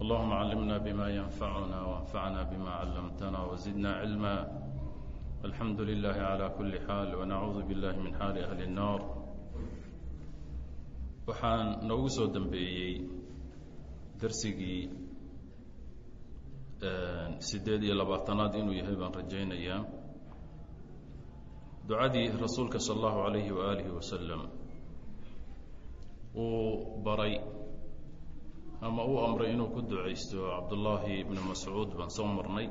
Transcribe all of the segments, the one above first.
allahuma callimna bima yanfacuna wanfacna bima callamtana wazidna cilma alxamdu lilahi cala kuli xaal wanacuudu billahi min xaali ahli nnaar waxaan noogu soo dambeeyey darsigii siddeed iyo labaatanaad inuu yahay baan rajaynayaa. Ducadii rasuulka sal allahu alayhi waaalihi wasalam uu baray ama uu amray inuu ku ducaysto cabdullaahi ibnu mascuud baan soo marnay.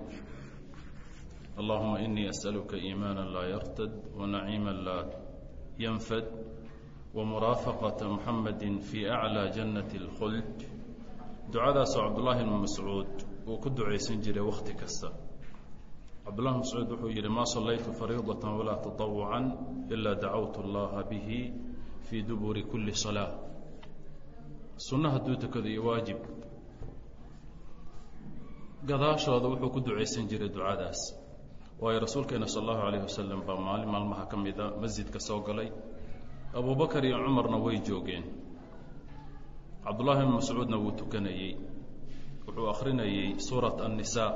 Allahuma inii as'aluka iimaana laa yartad wanaciima laa yanfad wamuraafaqata muxamadi fii aclaa jannati اlkhuld ducadaasoo cabdullaahi ibnu mascuud uu ku ducaysan jiray wakhti kasta. Cabdullahi mascuud wuxuu yidhi maa sallaytu fariidatan walaa taطawucan ilaa dacawtu allaha bihi fii duburi kuli salaa sunno hadduu tukado iyo waajib. Gadaashooda wuxuu ku ducaysan jiray ducadaas. Waayo rasuulkeena sal allahu alayh wasalam baa maalin maalmaha ka mida masjidka soo galay. Abubakar iyo cumarna way joogeen. Cabdullahi ibn mascuudna wuu tukanayey. Wuxuu akhrinayey suurat annisaa.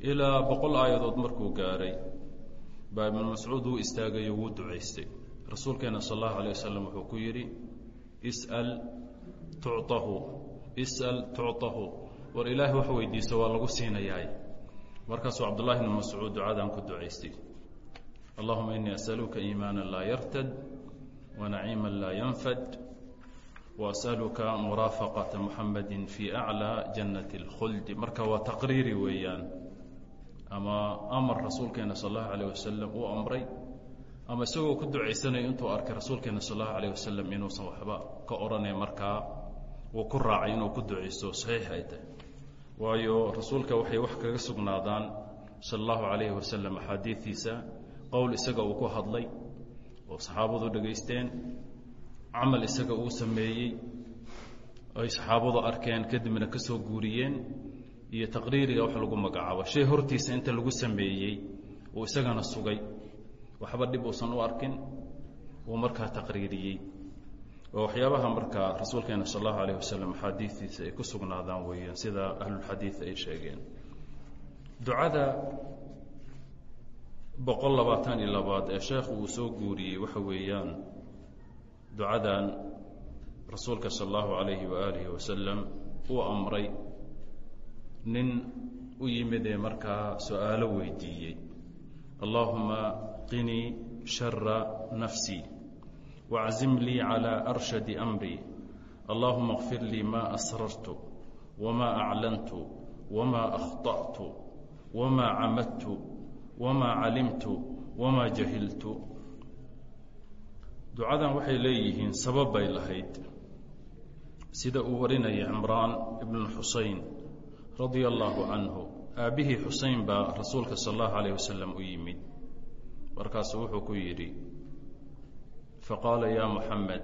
Ilaa boqol aayadood markuu gaaray baa ibnu mascuud wuu istaagayo wuu ducaystay. Rasuulkeena sal allahu alayh wasalam wuxuu ku yidhi is'al tucطahu is'al tucطahu war ilaahay wax weydiiso waa lagu siinayaay markaasuu cabdullahi bn mascuud ducadan ku ducaystay allahuma inii as'aluka iimaana laa yartad wanaciima laa yanfad waas'aluka muraafaqata muxamadi fii aclىa jannati اlkhuldi marka waa taqriiri weeyaan ama amar rasuulkeena sal allahu alayh wasalam uu amray ama isagoo ku ducaysanayo intuu arkay rasuulkeena sal allahu alayh wasalam inuusan waxba ka odhanay markaa uu ku raacay inuu ku ducaysto saxiix ay tahay waayo rasuulka waxay wax kaga sugnaadaan sala allahu calayhi wasalam axaadiidiisa qowl isaga uu ku hadlay oo saxaabadu dhegaysteen camal isaga uu sameeyey ay saxaabadu arkeen kadibna ka soo guuriyeen iyo taqriiriga wax lagu magacaabo. Shay hortiisa inta lagu sameeyey uu isagana sugay. Waxba dhib uusan u arkin uu markaa taqriiriyey oo waxyaabaha markaa rasuulkeena sal allahu alayh wasalam axaadiidiisa ay ku sugnaadaan weeyaan sida ahlulxadiid ay sheegeen. Ducada boqol labaatan iyo labaad ee sheekhu uu soo guuriyey waxa weeyaan ducadan rasuulka sal allahu alayhi waaalihi wasalam uu amray nin u yimid ee markaa su'aalo weydiiyey. Allahuma qinii shara nafsii واعزم لي على أرشد أمري. اللهم kfir lii maa أسررت wamaa أعلنت wamaa أخطأت wamaa camadtu wamaa calimtu wamaa jahiltu ducadan waxay leeyihiin sabab bay lahayd. Sida uu warinaya cimraan ibnu xusein radia allaahu canhu aabbihii xusein baa rasuulka sala allahu alayh wasalam u yimid. Markaasu wuxuu ku yidhi faqaala ya muxamed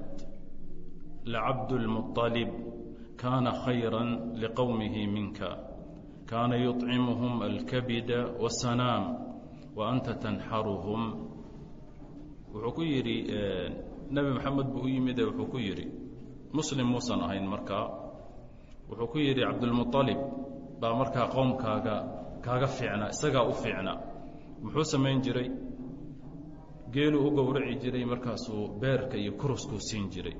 lacabd اlmuطalib kaana khayra liqowmihi minka kaana yuطcimuhum alkabida wالsanaam wa anta tanxaruhum wuxuu ku yidhi nebi moxamed buu u yimide wuxuu ku yidhi muslim muusan ahayn markaa wuxuu ku yidhi cabdulmuطalib baa markaa qowmkaaga kaaga fiicna isagaa u fiicna muxuu samayn jiray geeluu u gowraci jiray markaasuu beerka iyo kuruskuu siin jiray.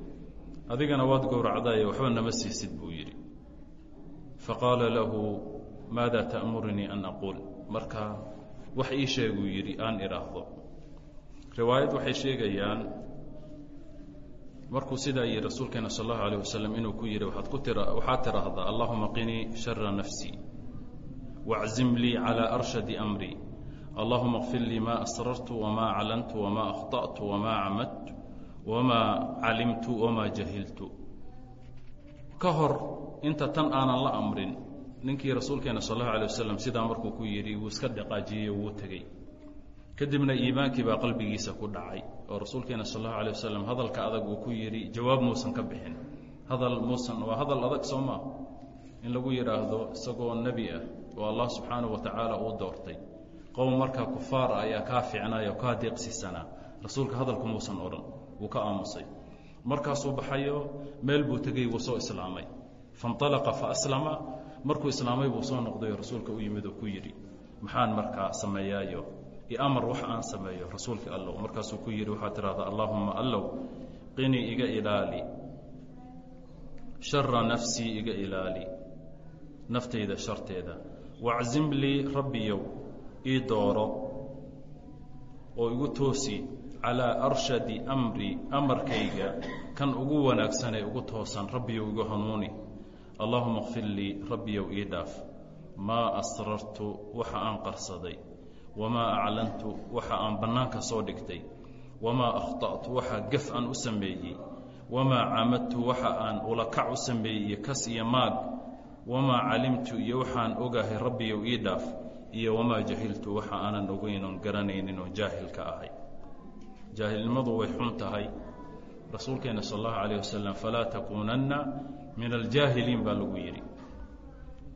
Adigana waad gowracdaye waxba nama siisid buu yidhi. Faqaala lahu maada ta'murnii an aquul? Marka wax ii sheeguu yidhi aan idhaahdo. Riwaayad waxay sheegayaan markuu sidaa yihi rasuulkeena sal allahu alayh wasalam inuu ku yidhi waaad ku tira waxaad tidhaahdaa allahuma qinii shara nafsii waczim lii calaa arshadi amrii allahuma اkfir lii ma asrartu wma aclantu wma akhطأtu wma camadtu wma calimtu wma jahiltu ka hor inta tan aanan la amrin ninkii rasuulkeena sal allahu alay wasalam sidaa markuu ku yidhi wuu iska dhaqaajiyey wuu tegey kadibna iimaankii baa qalbigiisa ku dhacay oo rasuulkeena sal allahu alay wasalam hadalka adag uu ku yidhi jawaab muusan ka bixin hadal muusan waa hadal adag soo maa in lagu yidhaahdo isagoo nebi ah oo allah subxaanahu wa tacaala uu doortay qowm markaa kufaara ayaa kaa fiicnay oo kaa deeqsisanaa rasuulka hadalku muusan odhan wuu ka aamusay. Markaasuu baxayo meel buu tegey wuu soo islaamay. Faاnطalaqa faaslama markuu islaamay buu soo noqday rasuulka u yimid oo ku yidhi maxaan markaa sameeyaayo? Iamar wax aan sameeyo rasuulka allow. Markaasuu ku yidhi waxaad tidhahdaa allaahuma allow qinii iga ilaali. Shara nafsii iga ilaali. Naftayda sharteeda. Waczim lii rabbiyow ii dooro oo igu toosi calaa arshadi amri amarkayga kan ugu wanaagsanee ugu toosan rabbiyow igu hanuuni. Allaahuma kfir lii rabbiyow ii dhaaf. Maa asrartu waxa aan qarsaday. Wamaa aclantu waxa aan bannaanka soo dhigtay. Wamaa akhta'tu waxa gaf aan u sameeyey. Wamaa camadtu waxa aan ulakac u sameeyey kas iyo maag. Wamaa calimtu iyo waxaan ogahay rabbiyow ii dhaaf iyo wamaa jahiltu waxa aanan ogeyn oon garanaynin oo jaahilka ahay. Jaahilnimadu way xun tahay. Rasuulkeena sal allahu alayh wasalam falaa takuunanna min aljaahiliin baa lagu yidhi.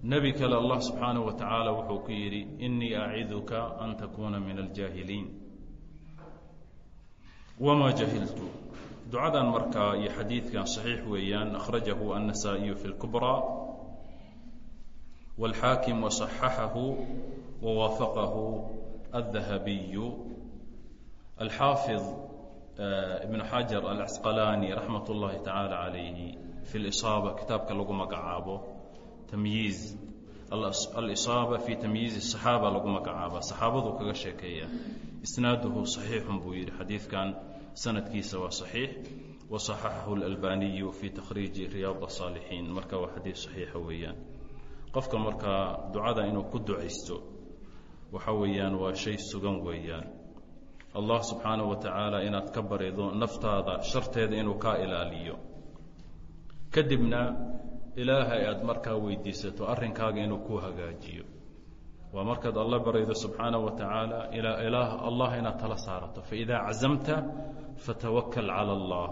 Nebi kale allah subxaanahu wa tacaala wuxuu ku yidhi inii aciduka an takuuna min aljaahiliin wamaa jahiltu. Ducadan markaa iyo xadiidkan saxiix weeyaan akhrajahu annasaa'iyu fi lkubraa wاlxaakim waصaxaxahu wawaafaqahu الdahabiyu alxaafid ibn xajar alcasqalaani raxmat اllahi tacaala calayhi fi lisaaba kitaabka lagu magacaabo tamyiiz alisaaba fi tamyiizi الصaxaaba lagu magacaaba saxaabadu kaga sheekeeya isnaaduhu صaxiixun buu yidhi xadiidkan sanadkiisa waa صaxiix waصaxaxahu اlalbaniyu fi takhriiji riyaad الصaalixiin marka waa xadiid صaxiixa weeyaan qofka markaa ducada inuu ku ducaysto waxa weeyaan waa shay sugan weeyaan allah subxaanaه wa tacaala inaad ka barido naftaada sharteeda inuu kaa ilaaliyo kadibna ilaahay aad markaa weydiisato arrinkaaga inuu ku hagaajiyo waa markaad alla baraydo subxaanaه wa tacaala ilaah allah inaad tala saarato faidaa cazamta fatawakal calى اllah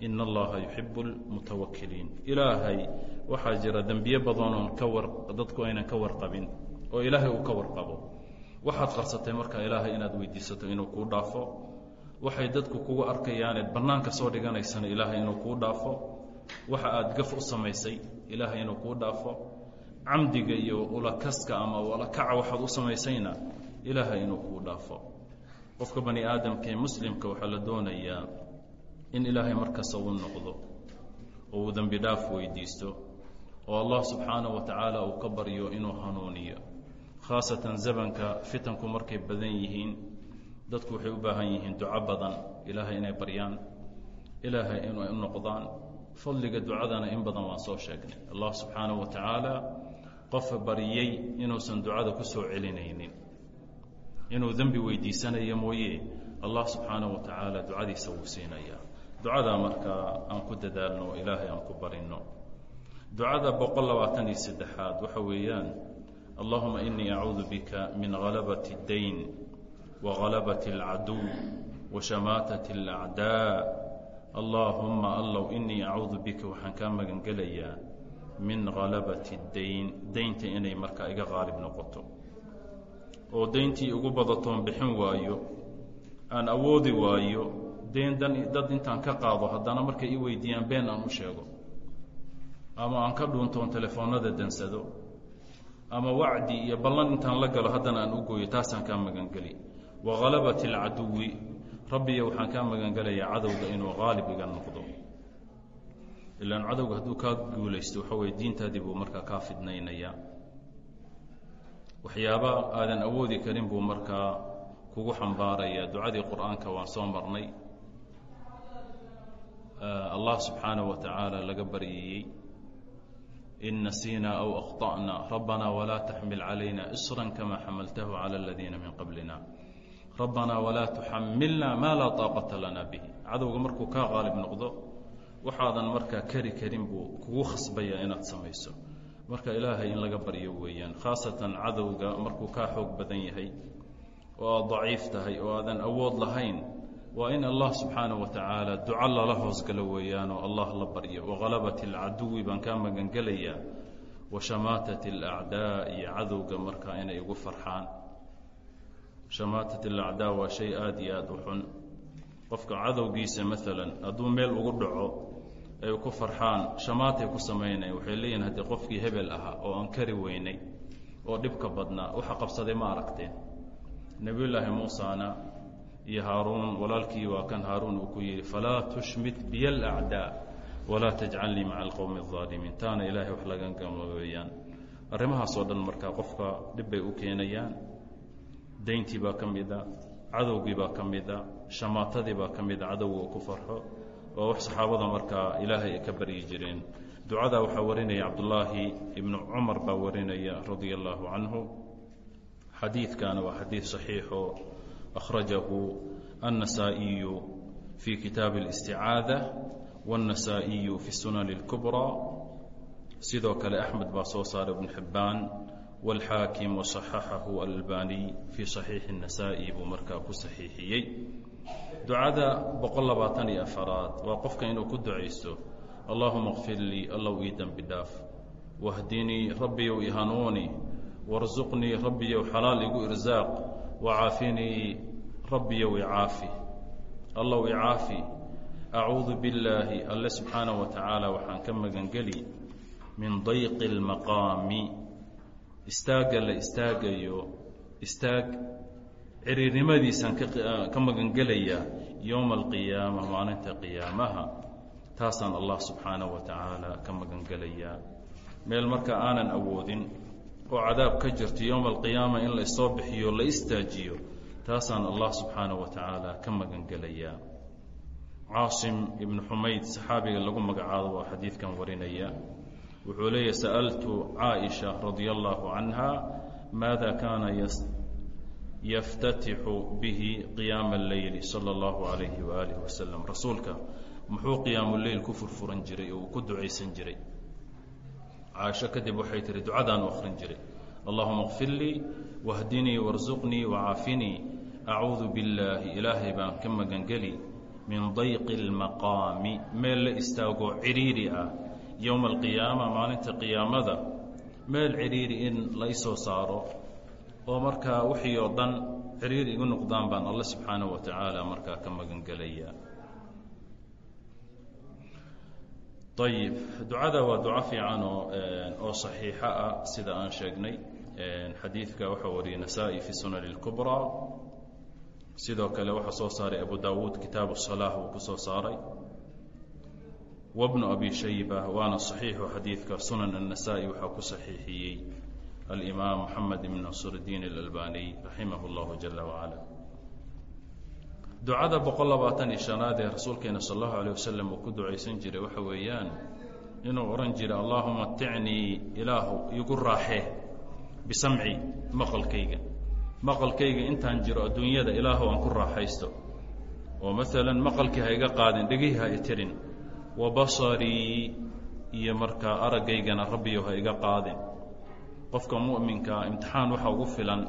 in allaha yuxibu اlmutawakiliin ilaahay waxaa jira dembiye badanoon ka war dadku aynan ka warqabin oo ilaahay uu ka warqabo waxaad qarsatay marka ilaahay inaad weydiisato inuu kuu dhaafo. Waxay dadku kugu arkayaaneed bannaanka soo dhiganaysana ilaahay inuu kuu dhaafo. Waxa aad gaf u samaysay ilaahay inuu kuu dhaafo. Camdiga iyo ulakaska ama ulakaca waxaad u samaysayna ilaahay inuu kuu dhaafo. Qofka bani aadamka ee muslimka waxaa la doonayaa in ilaahay markasta uu noqdo oo uu dembi dhaaf weydiisto oo allah subxaanaه wa tacaala uu ka baryo inuu hanuuniyo khaasatan zamanka fitanku markay badan yihiin dadku waxay u baahan yihiin duco badan. Ilaahay inay baryaan. Ilaahay inay u noqdaan. Fadliga ducadana in badan waan soo sheegnay. Allah subxaanaه wa tacaala qof baryey inuusan ducada ku soo celinaynin. Inuu dembi weydiisanayo mooye allah subxaanaه wa tacaala ducadiisa wuu siinaya ducadaa markaa aan ku dadaalno ilaahay aan ku barino ducada boqol labaatan iyo saddexaad waxa weeyaan allahuma inii acuudu bika min halabaة اdayn wahalabaة اlcaduw washamaataة اlacdaa allaahuma allow inii acuudu bika waxaan kaa magan gelayaa min halabati اdayn daynta inay markaa iga qaalib noqoto oo dayntii ugu badatoon bixin waayo aan awoodi waayo dayn dan dad intaan ka qaado haddana markay i weydiiyaan been aan u sheego ama aan ka dhuuntoon telefoonada dansado ama wacdi iyo ballan intaan la galo haddana aan u gooyo taasaan kaa magangeli wa halabati alcaduwi rabbiya waxaan kaa magangelayaa cadowga inuu qaalib iga noqdo. Ilaan cadowga hadduu kaa guulaysto waxa weye diintaadii buu markaa kaa fidnaynaya waxyaaba aadan awoodi karin buu markaa kugu xambaaraya ducadii qur'aanka waan soo marnay. Allah subxaanaه wa tacaala laga baryayey in nasiinaa aw akhta'na rabbanaa walaa taxmil calayna isran kamaa xamaltahu cala aladiina min qablina rabbanaa walaa tuxamilna maa laa taaqata lana bihi cadowga markuu kaa qaalib noqdo waxaadan markaa kari karin buu kugu khasbaya inaad samayso marka ilaahay in laga baryo weeyaan khaasatan cadowga markuu kaa xoog badan yahay oo aad daciif tahay oo aadan awood lahayn waa in allah subxaanaه wa tacaala duco lala hoosgalo weeyaan oo allah la baryo wahalabat اlcaduwi baan kaa magangelayaa washamaatat اlacdaa iyo cadowga markaa inay igu farxaan shamaatat alacdaa waa shay aada iyo aada u xun qofka cadowgiisa maalan hadduu meel ugu dhaco ay ku farxaan shamaatay ku samaynaya waxay leeyihin haddii qofkii hebel ahaa oo aan kari weynay oo dhibka badnaa waxa qabsaday ma aragteen nebiyullaahi muusana iyo haaruun walaalkii waa kan haaruun uu ku yidhi falaa tushmit biy alacdaa walaa tajcalnii maca alqowmi alظaalimiin taana ilaahay wax laga gamlobeeyaan arrimahaasoo dhan markaa qofka dhibbay u keenayaan. Dayntii baa ka mid a cadowgii baa ka mid a shamaatadii baa ka mid a cadowga uu ku farxo. Waa wax saxaabada markaa ilaahay ay ka baryi jireen. Ducadaa waxaa warinaya cabdulaahi ibnu cumar baa warinaya radia allaahu canhu. Xadiidkaana waa xadiid saxiixoo akhrajahu annasaa'iyu fii kitaabi اlisticaada wاnnasaa'iyu fi sunani اlkubraa sidoo kale axmed baa soo saaray ibnu xibbaan wاlxaakim waصaxaxahu alalbaniy fii صaxiixi الnasaa-i buu markaa ku saxiixiyey ducada boqol labaatan iyo afaraad waa qofka inuu ku ducaysto allahuma kfir lii allow ii dembi dhaaf wahdinii rabbiyow i hanuuni warsuqnii rabbiyow xalaal igu irsaaq wacaafinii rabbiyow icaafi allow icaafi acuudu billaahi alle subxaanaه wa tacaala waxaan ka magangeli min dayqi اlmaqaami istaagga la istaagayo istaag ciriirnimadiisaan ka magangelayaa yowma alqiyaama maalinta qiyaamaha taasaan allah subxaanaه wa tacaala ka magangelayaa meel marka aanan awoodin oo cadaab ka jirto yowma alqiyaama in la isoo bixiyo la istaajiyo taasaan allah subxaanaه wa tacaala ka magangelayaa caasim ibnu xumayd saxaabiga lagu magacaabo waa xadiidkan warinaya wuxuu leeyahy sa'altu caaئiشha radia allahu canha maada kaana yaftatixu bihi qiyaama اleyli salى اllahu alayhi waaalih wasalam rasuulka muxuu qiyaamu leyl ku furfuran jiray oo uu ku ducaysan jiray caaisho kadib waxay tihi ducadaanu akhrin jiray allahuma kfir lii wahdinii warsuqnii wacaafinii acuudu billaahi ilaahay baan ka magangeli min dayqi اlmaqaami meel la istaagoo cidhiiri ah yowma alqiyaama maalinta qiyaamada meel cidhiiri in la isoo saaro oo markaa wixii oo dhan cidhiiri igu noqdaan baan alle subxaanaه wa tacaala markaa ka magangelaya ayib ducada waa duco fiican oo oo صaxiixo ah sida aan sheegnay xadiidka waxaa wariyey nasaa-i fi sunani اlkubraa sidoo kale waxaa soo saaray abu dawuud kitaabu الصalaaح uu ku soo saaray wbnu abi shayba waana صaxiixu xadiidka sunan الnasaa-i waxaa ku saxiixiyey alimaam moxamed ibn nasr اdiin اlalbaniy raximah اllahu jala wacala ducada boqol labaatan iyo shanaad ee rasuulkeena sal allahu alيh wasalam uu ku ducaysan jiray waxa weeyaan inuu odhan jiray allahuma aticnii ilaahu igu raaxee bisamci maqalkayga. Maqalkayga intaan jiro adduunyada ilaahu aan ku raaxaysto. Oo maalan maqalkii ha iga qaadin dhegihii ha i wa basarii iyo markaa aragaygana rabbiyo ha iga qaadin. Qofka mu'minkaa imtixaan waxaa ugu filan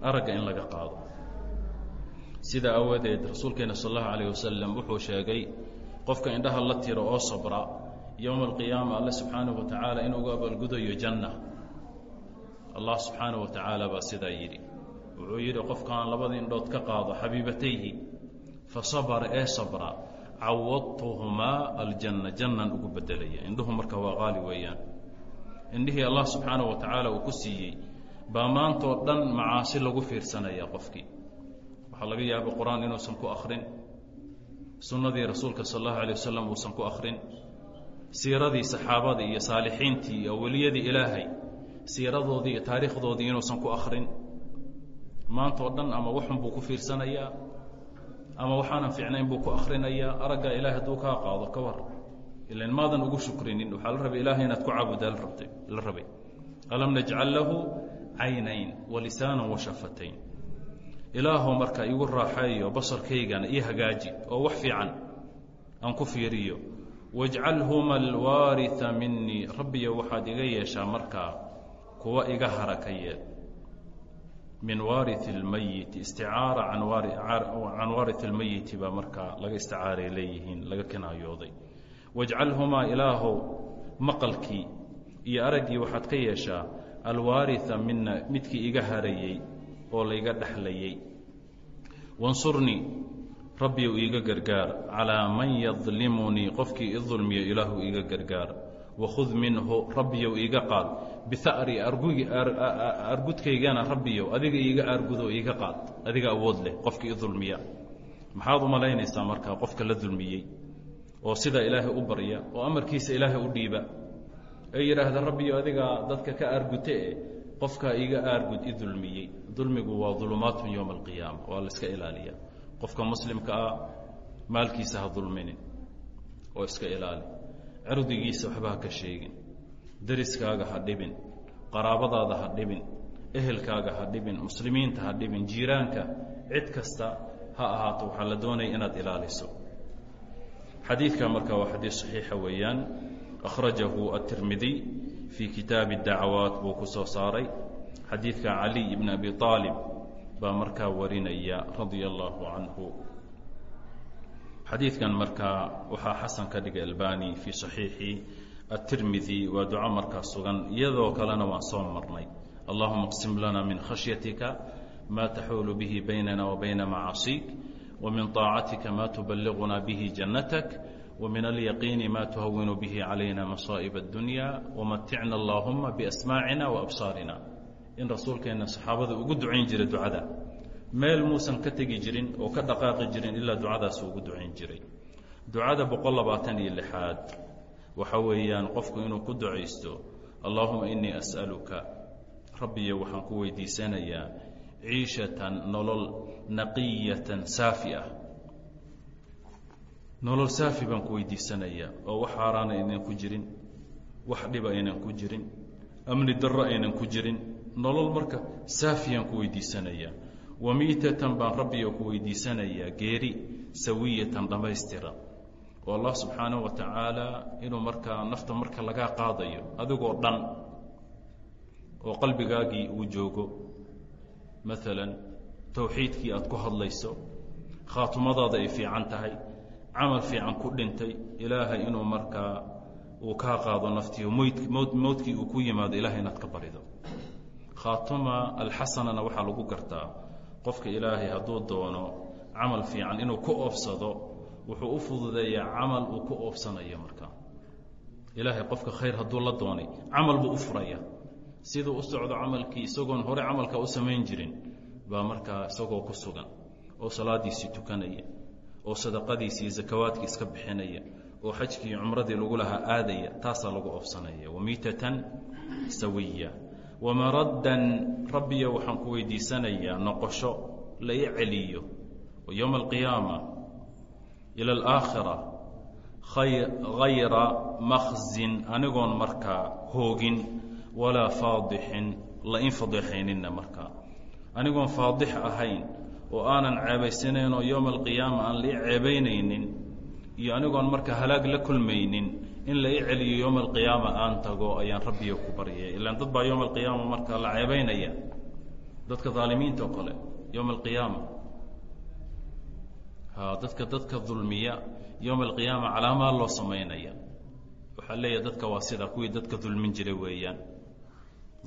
aragga in laga qaado sidaa awadeed rasuulkeena sal allahu alayh wasalam wuxuu sheegay qofka indhaha la tiro oo sabra yowma alqiyaama alle subxaanahu wa tacaala inuugu abaalgudayo janna allah subxaanahu wa baa sidaa yidhi. Wuxuu yidhi qofkaan labada indhood ka qaado xabiibatayhi fa sabara ee sabra cawadtuhumaa aljanna. Jannan ugu bedelaya. Indhuhu marka waa qaali weeyaan. Indhihii allah subxaanahu wa tacaala uu ku siiyey baa maantoo dhan macaasi lagu fiirsanaya qofkii waxaa laga yaaba qur'aan inuusan ku akrin sunnadii rasuulka sal allahu alay wasalam uusan ku akrin siiradii saxaabadii iyo saalixiintii iyo weliyadii ilaahay siiradoodii iyo taariikhdoodii inuusan ku akrin maantao dhan ama waxun buu ku fiirsanayaa ama waxaanan fiicnayn buu ku akrinayaa araggaa ilahay hadduu kaa qaado ka war. Ilan maadan ugu shukrinin waxaa la rabay ilahay inaad ku caabudaa la rabay. Alam najcal lahu caynayn walisaanan washafatayn ilaahow marka igu raaxeeyo basarkaygana io hagaaji oo wax fiican aan ku fiiriyo. Wajcalhuma alwaaria minii rabbiyo waxaad iga yeeshaa markaa kuwa iga hara ka yeel min waari اlmayiti isticaara can waari اlmayiti baa markaa laga isticaaray leeyihiin laga kinaayooday. Wajcalhumaa ilaahow maqalkii iyo araggii waxaad ka yeeshaa alwaaria mina midkii iga harayey oo layga dhexlayey wansurnii rabbiyu iiga gargaar calaa man yadlimunii qofkii i dulmiyo ilaahu iiga gargaar. Wakhud minhu rabbiyow iiga qaad. Biari argudkaygana rabbiyow adiga iiga aargudo iiga qaad adiga awood leh qofkii i dulmiya maxaad u malaynaysaa markaa qofka la dulmiyey oo sidaa ilaahay u barya oo amarkiisa ilaahay u dhiiba. Ee yidhaahda rabbiyo adiga dadka ka aargute qofkaa iiga aargud i dulmiyey dulmigu waa dulumaatun yowma alqiyaama waa la iska ilaaliya. Qofka muslimka ah maalkiisa ha dulminin oo iska ilaali. Cirdigiisa waxba ha ka sheegin deriskaaga ha dhibin qaraabadaada ha dhibin ehelkaaga ha dhibin muslimiinta ha dhibin jiiraanka cid kasta ha ahaato waxaa la doonaya inaad ilaaliso. Xadiidka marka waa xadiid saxiixa weeyaan akhrajahu aلtirmidiy fii kitaabi dacwaat buu ku soo saaray xadiidka caliy ibn abi aalib baa markaa warinaya radia allaahu canhu xadiidkan markaa waxaa xasan ka dhigay albani fii saxiixi atirmidi waa duco markaa sugan iyadoo kalena waan soo marnay allahuma qsim lana min khashyatika ma taxuulu bihi baynana wa bayna macaasiik wa min طaacatika ma tubaliغuna bihi jannatak وmin alyaqiini ma tuhawinu bihi calayna masaaئib الdunya وmaticna اllahuma biasmaacina وabsaarina in rasuulkeenna saxaabada ugu ducayn jiray ducada meel muusan ka tegi jirin oo ka dhaqaaqi jirin ilaa ducadaas ugu ducayn jiray ducada boqol labaatan iyo lixaad waxa weeyaan qofku inuu ku ducaysto allaahuma inii as'aluka rabbiyo waxaan ku weydiisanayaa ciishatan nolol naqiyatan saafi ah nolol saafi baan ku weydiisanayaa. Oo wax xaaraana aynan ku jirin wax dhiba aynan ku jirin amni darro aynan ku jirin. Nolol marka saafiyaan ku weydiisanayaa. Wamiitatan baan rabbiga ku weydiisanayaa geeri sawiyatan dhammaystiran oo allah subxaanaه wa tacaala inuu markaa nafta marka lagaa qaadayo adigoo dhan oo qalbigaagii uu joogo. Maalan towxiidkii aad ku hadlayso khaatumadaada ay fiican tahay camal fiican ku dhintay ilaahay inuu markaa uu kaa qaado naftii mowdkii uu ku yimaado ilahay inaad ka barido. Khaatuma alxasanana waxaa lagu gartaa qofka ilaahay hadduu doono camal fiican inuu ku oofsado wuxuu u fududeeyaa camal uu ku oofsanayo markaa. Ilaahay qofka khayr hadduu la doonay camal buu u furaya. Siduu u socdo camalkii isagoon hore camalka u samayn jirin baa markaa isagoo ku sugan oo salaadiisii tukanaya oo sadaqadiisii zakawaadkii iska bixinaya oo xajkii iyo cumradii lagu lahaa aadaya taasaa lagu oofsanaya. Wamiitatan sawiya. Wamaraddan rabbiya waxaan ku weydiisanayaa noqosho la celiyo. Yowma alqiyaama ila alaakhira hayra makhzin anigoon markaa hoogin walaa faadixin la in fadeexayninna markaa. Anigoon faadix ahayn oo aanan ceebaysanayn oo yowma alqiyaama aan la i ceebaynaynin iyo anigoon markaa halaag la kulmaynin in la i celiyo yowma alqiyaama aan tago ayaan rabbiga ku baryay. Ilaan dad baa yowma alqiyaama markaa la ceebaynaya. Dadka daalimiinta oo kale yowma alqiyaama ha dadka dadka dulmiya yowma alqiyaama calaamaa loo samaynaya. Waxaa leeyahay dadka waa sida kuwii dadka dulmin jiray weeyaan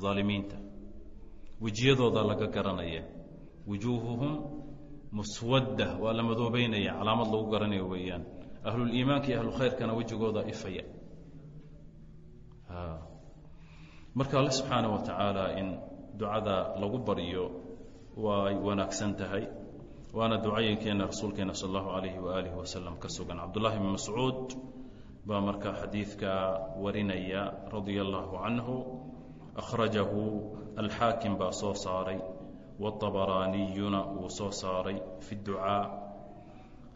aalimiinta wejiyadooda laga garanaya wujuuhuhum muswadda waa la madoobeynaya calaamad lagu garanayo weeyaan. Ahluliimaanka iyo ahlukhayrkana wejigooda ifaya. Marka alle subxaana wa tacaala in ducada lagu baryo way wanaagsan tahay waana ducayinkeena rasuulkeena sal allahu alayhi waaalih wasalam ka sugan. Cabdullahi bn mascuud baa marka xadiidka warinaya radia allahu canhu akhrajahu alxaakim baa soo saaray wabaraaniyuna wuu soo saaray fi ducaa.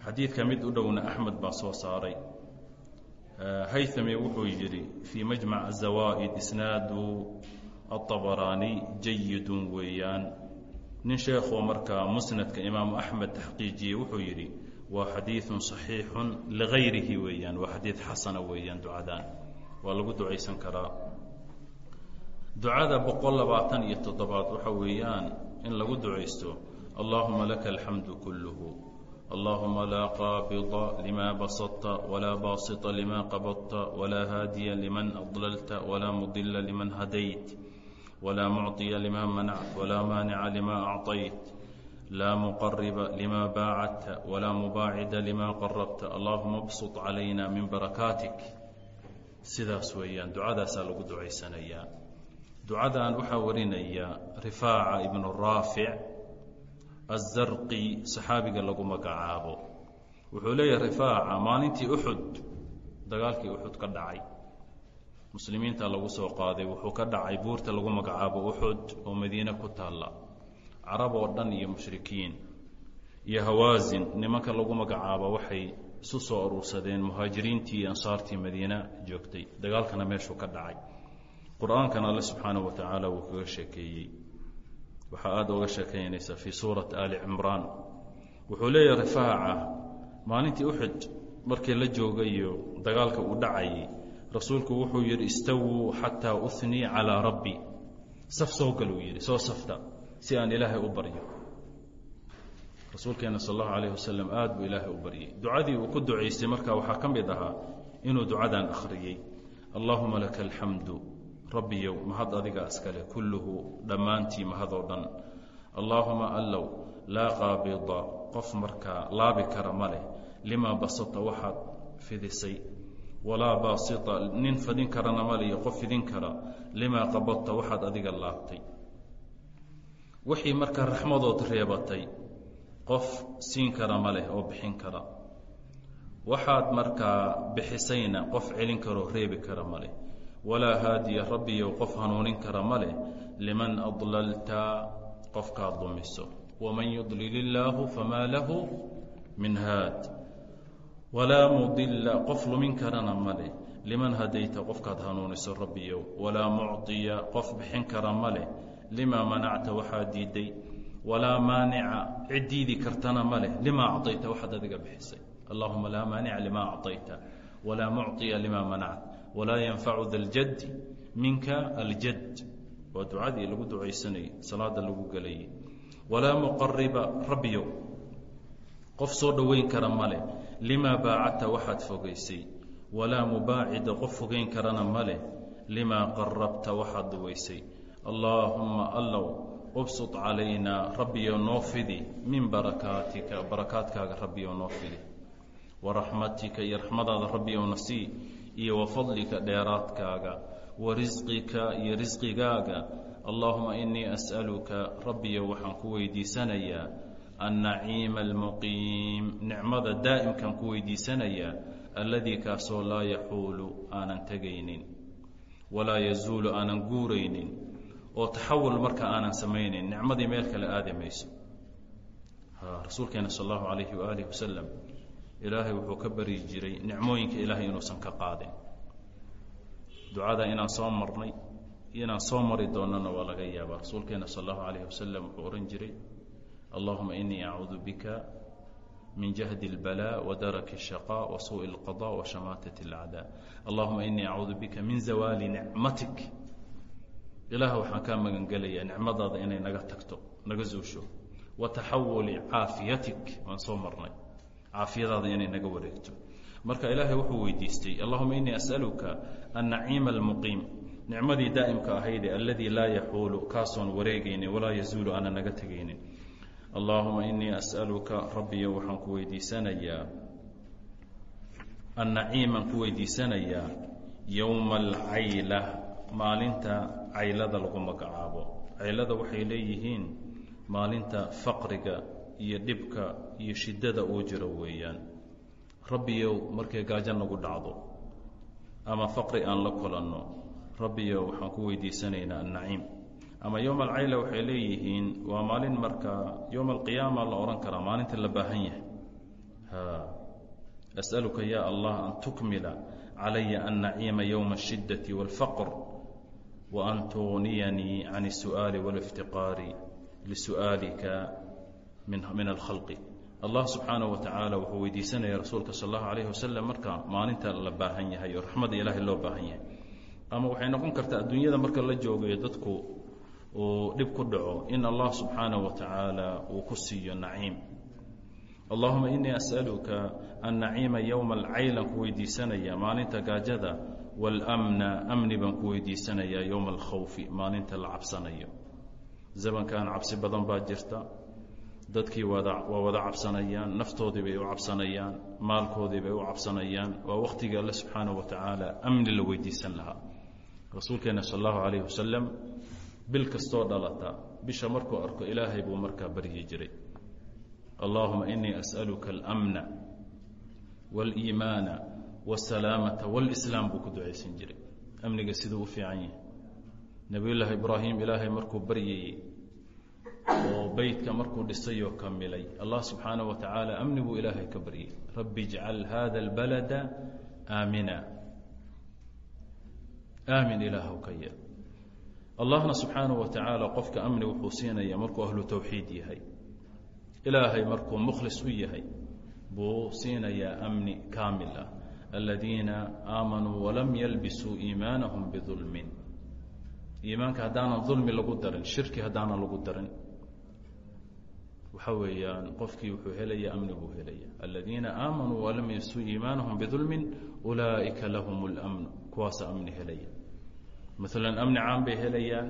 Xadiidka mid u dhowna axmed baa soo saaray. Haythami wuxuu yidhi fii majmac azawaa'id isnaadu aabaraani jayidun weeyaan. Nin sheekoo markaa musnadka imaamu axmed taxqiijiye wuxuu yidhi waa xadiiثu صaxiixu ligayrihi weeyaan waa xadiid xasana weeyaan ducadaan. Waa lagu ducaysan karaa. Ducada boqol labaatan iyo toddobaad waxa weeyaan in lagu ducaysto allahuma laka alxamdu kulluhu. Allahuma laa qaabida lima basadta walaa baasita lima qabadta walaa haadiya liman adlalta walaa mudila liman hadayt walaa mucطiya lima manact walaa maanica lima acطayt laa muqariba lima baacadta walaa mubaacida lima qarabta allahuma bsut calayna min barakaatik sidaas weeyaan ducadaasaa lagu ducaysanayaa ducadan waxaa warinaya rifaaca ibnu raafic azarqi saxaabiga lagu magacaabo. Wuxuu leeyahay rifaaca maalintii uxud dagaalkii uxud ka dhacay. Muslimiinta lagu soo qaaday wuxuu ka dhacay buurta lagu magacaabo uxud oo madiine ku taalla. Carab oo dhan iyo mushrikiin iyo hawaasin nimanka lagu magacaabo waxay isu soo aruursadeen. Muhaajiriintii iyo ansaartii madiina joogtay. Dagaalkana meeshuu ka dhacay qur'aankana alle subxaanaه wa wuu kaga sheekeeyey. Waxaa aada oga sheekeynaysa fii suurati ali cimraan. Wuxuu leeyahay rifaaca. Maalintii uxud markii la joogayo dagaalka uu dhacayay rasuulku wuxuu yidhi istawuu xataa unii calىa rabbi. Saf soo gal uu yidhi soo safta si aan ilaahay u baryo. Rasuulkeena sal allahu alayh wasalam aada buu ilaahay u baryay ducadii uu ku ducaystay marka waxaa ka mid ahaa inuu ducadan akhriyey. Allahuma laka alxamdu rabbiyow mahad adiga iskale kulluhu dhammaantii mahadoo dhan. Allaahuma allow laa qaabida qof markaa laabi kara ma leh. Limaa basata waxaad fidisay. Walaa baasita nin fidin karana ma leh qof fidin kara. Limaa qabadta waxaad adiga laabtay. Wixii markaa raxmadood reebatay qof siin kara ma leh oo bixin kara. Waxaad markaa bixisayna qof celin karoo reebi kara ma leh walaa haadiya rabbiyow qof hanuunin kara ma leh liman adlalta qofkaad dumiso waman yudlil illaahu famaa lahu min haad walaa mudila qof lumin karana ma leh liman hadayta qofkaad hanuuniso rabbiyow walaa mucطiya qof bixin kara ma leh limaa manacta waxaad diiday walaa maanica cid diidi kartana ma leh limaa acطayta waxaad adiga bixisay allahuma laa maanica limaa acطayta walaa mucطiya limaa manacta walaa yanfacu da ljaddi minka aljad waa ducadii lagu ducaysanayay salaada lagu gelayay walaa muqariba rabbiyow qof soo dhoweyn kara ma leh limaa baacadta waxaad fogaysay walaa mubaacida qof fogeyn karana ma leh limaa qarabta waxaad duwaysay? Allaahumma allow ubsud calaynaa rabbiyo noo fidi. Min barakaatika barakaadkaaga rabbiyo noo fidi. Rabbiyo iyo wafadlika dheeraadkaaga wa risqika iyo risqigaaga allaahuma inii as'aluka rabbiyo waxaan ku weydiisanayaa annaciima almuqiim nicmada daa'imkaan ku weydiisanayaa alladii kaasoo laa yaxuulu aanan tegaynin walaa yazuulu aanan guuraynin oo taxawul marka aanan samaynayn nicmadii meel kale aadi mayso. Rasuulkeena sal allahu calayhi waaalih wasalam ilaahay wuxuu ka baryi jiray nicmooyinka ilaahay inuusan ka qaadin ducada inaan soo marnay inaan soo mari doonana waa laga yaabaa rasuulkeena sal allahu calayhi wasalam wuxuu ohan jiray allahuma inii acuudu bika min jahdi اlbalaa wadaraki الshaqaa wasuuءi اlqaضاء washamaatat اlacdaa allahuma inii acuudu bika min zawaali nicmatik ilaah waxaan kaa magan gelayaa nicmadaada inay naga tagto naga zuusho wa taxawuli caafiyatik waan soo marnay caafiyadaada inay naga wareegto. Marka ilaahay wuxuu weydiistay allahuma inii as'aluka annaciima almuqiim. Nicmadii daa'imka ahayde alladii laa yaxuulu kaasoon wareegaynin walaa yazuulu aanan naga tegaynin. Allaahuma inii as'aluka rabbiyo waxaan ku weydiisanayaa annaciimaan ku weydiisanayaa yowma alcayla maalinta caylada lagu magacaabo. Caylada waxay leeyihiin maalinta faqriga iyo dhibka iyo shidada uu jiro weeyaan. Rabbiyow markay gaajo nagu dhacdo ama faqri aan la kulanno rabbiyow waxaan ku weydiisanaynaa annaciim. Ama yowma alcayla waxay leeyihiin waa maalin marka yowma alqiyaama la odhan karaa maalinta la baahan yahay. Asaluka ya allah an tukmila calaya annaciima yowma ashiddati walfaqr wa an tugniyanii can isu'aali waliftiqaari lisu'aalika min alkhalqi. Allah subxaana wa tacaala wuxuu weydiisanaya rasuulka sal allahu alayhi wasalam marka maalinta la baahan yahay oo raxmadda ilaahay loo baahan yahay. Ama waxay noqon kartaa adduunyada marka la joogayo dadku uu dhib ku dhaco in allah subxaana wa tacaala uu ku siiyo naciim. Allahuma inii asaluka annaciima yowma alcaylan ku weydiisanaya maalinta gaajada wاlmna amni baan ku weydiisanayaa yowma alkhawfi maalinta la cabsanayo. Zamankan cabsi badan baa jirta dadkii wada waa wada cabsanayaan naftoodii bay u cabsanayaan maalkoodii bay u cabsanayaan waa waktigii alle subxaanaه wa tacaala amni la weydiisan lahaa rasuulkeena sal اllahu alayh wasalam bil kastoo dhalata bisha markuu arko ilaahay buu markaa baryi jiray allahuma inii as'aluka almna wاliimaana wاsalaamata wاlislaam buu ku ducaysan jiray amniga siduu u fiican yahay nebiy llaahi ibraahim ilaahay markuu baryayey oo beytka markuu dhisayoo kamilay allah subxaanaه wa tacaala amni buu ilaahay ka baryay rabbi ijcal hada اlbalada aamina aamin ilaahw ka yeel allahna subxaanaه wa tacaala qofka amni wuxuu siinaya markuu ahlu tawxiid yahay ilaahay markuu mukhlis u yahay buu siinayaa amni kaamil ah aladiina aamanuu walam yalbisuu iimaanahum bidulmin iimaanka haddaanan dulmi lagu darin shirki haddaanan lagu darin waxa weeyaan qofkii wuxuu helaya amni buu helaya. Aladiina aamanuu walam yalbisuu iimaanahum bidulmin ulaa'ika lahum اlmn kuwaasa amni helaya. Maalan amni caan bay helayaan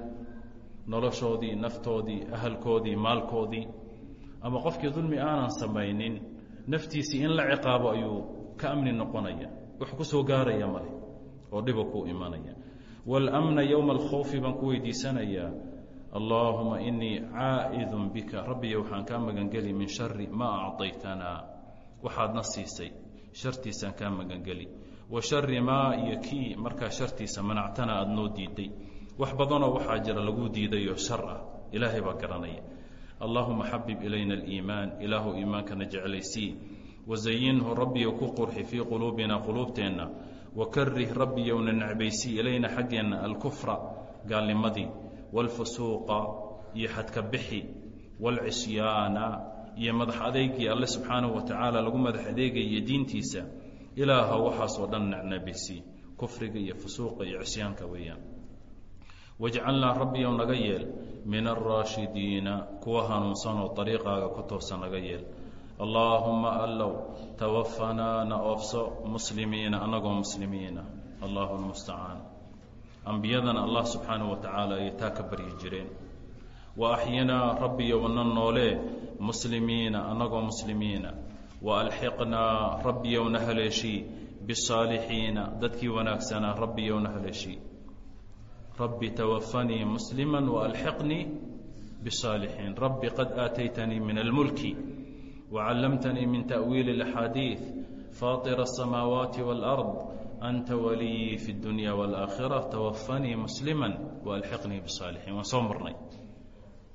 noloshoodii naftoodii ahalkoodii maalkoodii. Ama qofkii dulmi aanan samaynin naftiisii in la ciqaabo ayuu ka amni noqonaya wax ku soo gaaraya male oo dhiba ku imanaya. Wاlmna yowma alkhawfi baan ku weydiisanayaa allaahuma inii caa'idun bika. Rabbiya waxaan kaa magangeli min shari maa acطaytanaa waxaadna siisay shartiisaan kaa magangeli wa shari maa iyo kii markaa shartiisa manactana aada noo diiday. Wax badanoo waxaa jira laguu diidayoo shar ah. Ilaahay baa garanaya. Allahuma xabib ilayna aliimaan. Ilaahu iimaankana jeclaysii. Wazayinhu rabbiyow ku qurxi fii quluubina quluubteenna. Wakarih rabbiyowna necbaysii ilayna xaggeenna alkufra gaalnimadii wاlfusuuqa iyo xadka bixi wاlcisyaana iyo madax adeygii alle subxaanaه wa tacaala lagu madax adeegaya diintiisa ilaaha waxaasoo dhan necnabaysii kufriga iyo fusuuqa iyo cisyaanka weeyaan wajcalnaa rabbiyow naga yeel min alraashidiina kuwa hanuunsan oo ariiqaaga ku toosa naga yeel allaahumma allow tawafanaa na oofso muslimiina annagoo muslimiina allahu lmustacaan ambiyadana allah subxaanaه wa tacaala ayay taa ka baryi jireen wa axyinaa rabbiyow na noolee muslimiina annagoo muslimiina wa alxiqnaa rabbiyow na haleeshii bisaalixiina dadkii wanaagsanaa rabbiyow na haleeshii rabbi twafanii muslima walxiqnii bsaalixiin rabbi qad aataytanii min almulki wacallamtanii min ta'wiili اlaxaadiiث faaطira الsamaawaati wاlأrض anta waliyi fi اdunya wاlaakhira twafanii muslima walxiqnii bsaalixiin waan soo marnay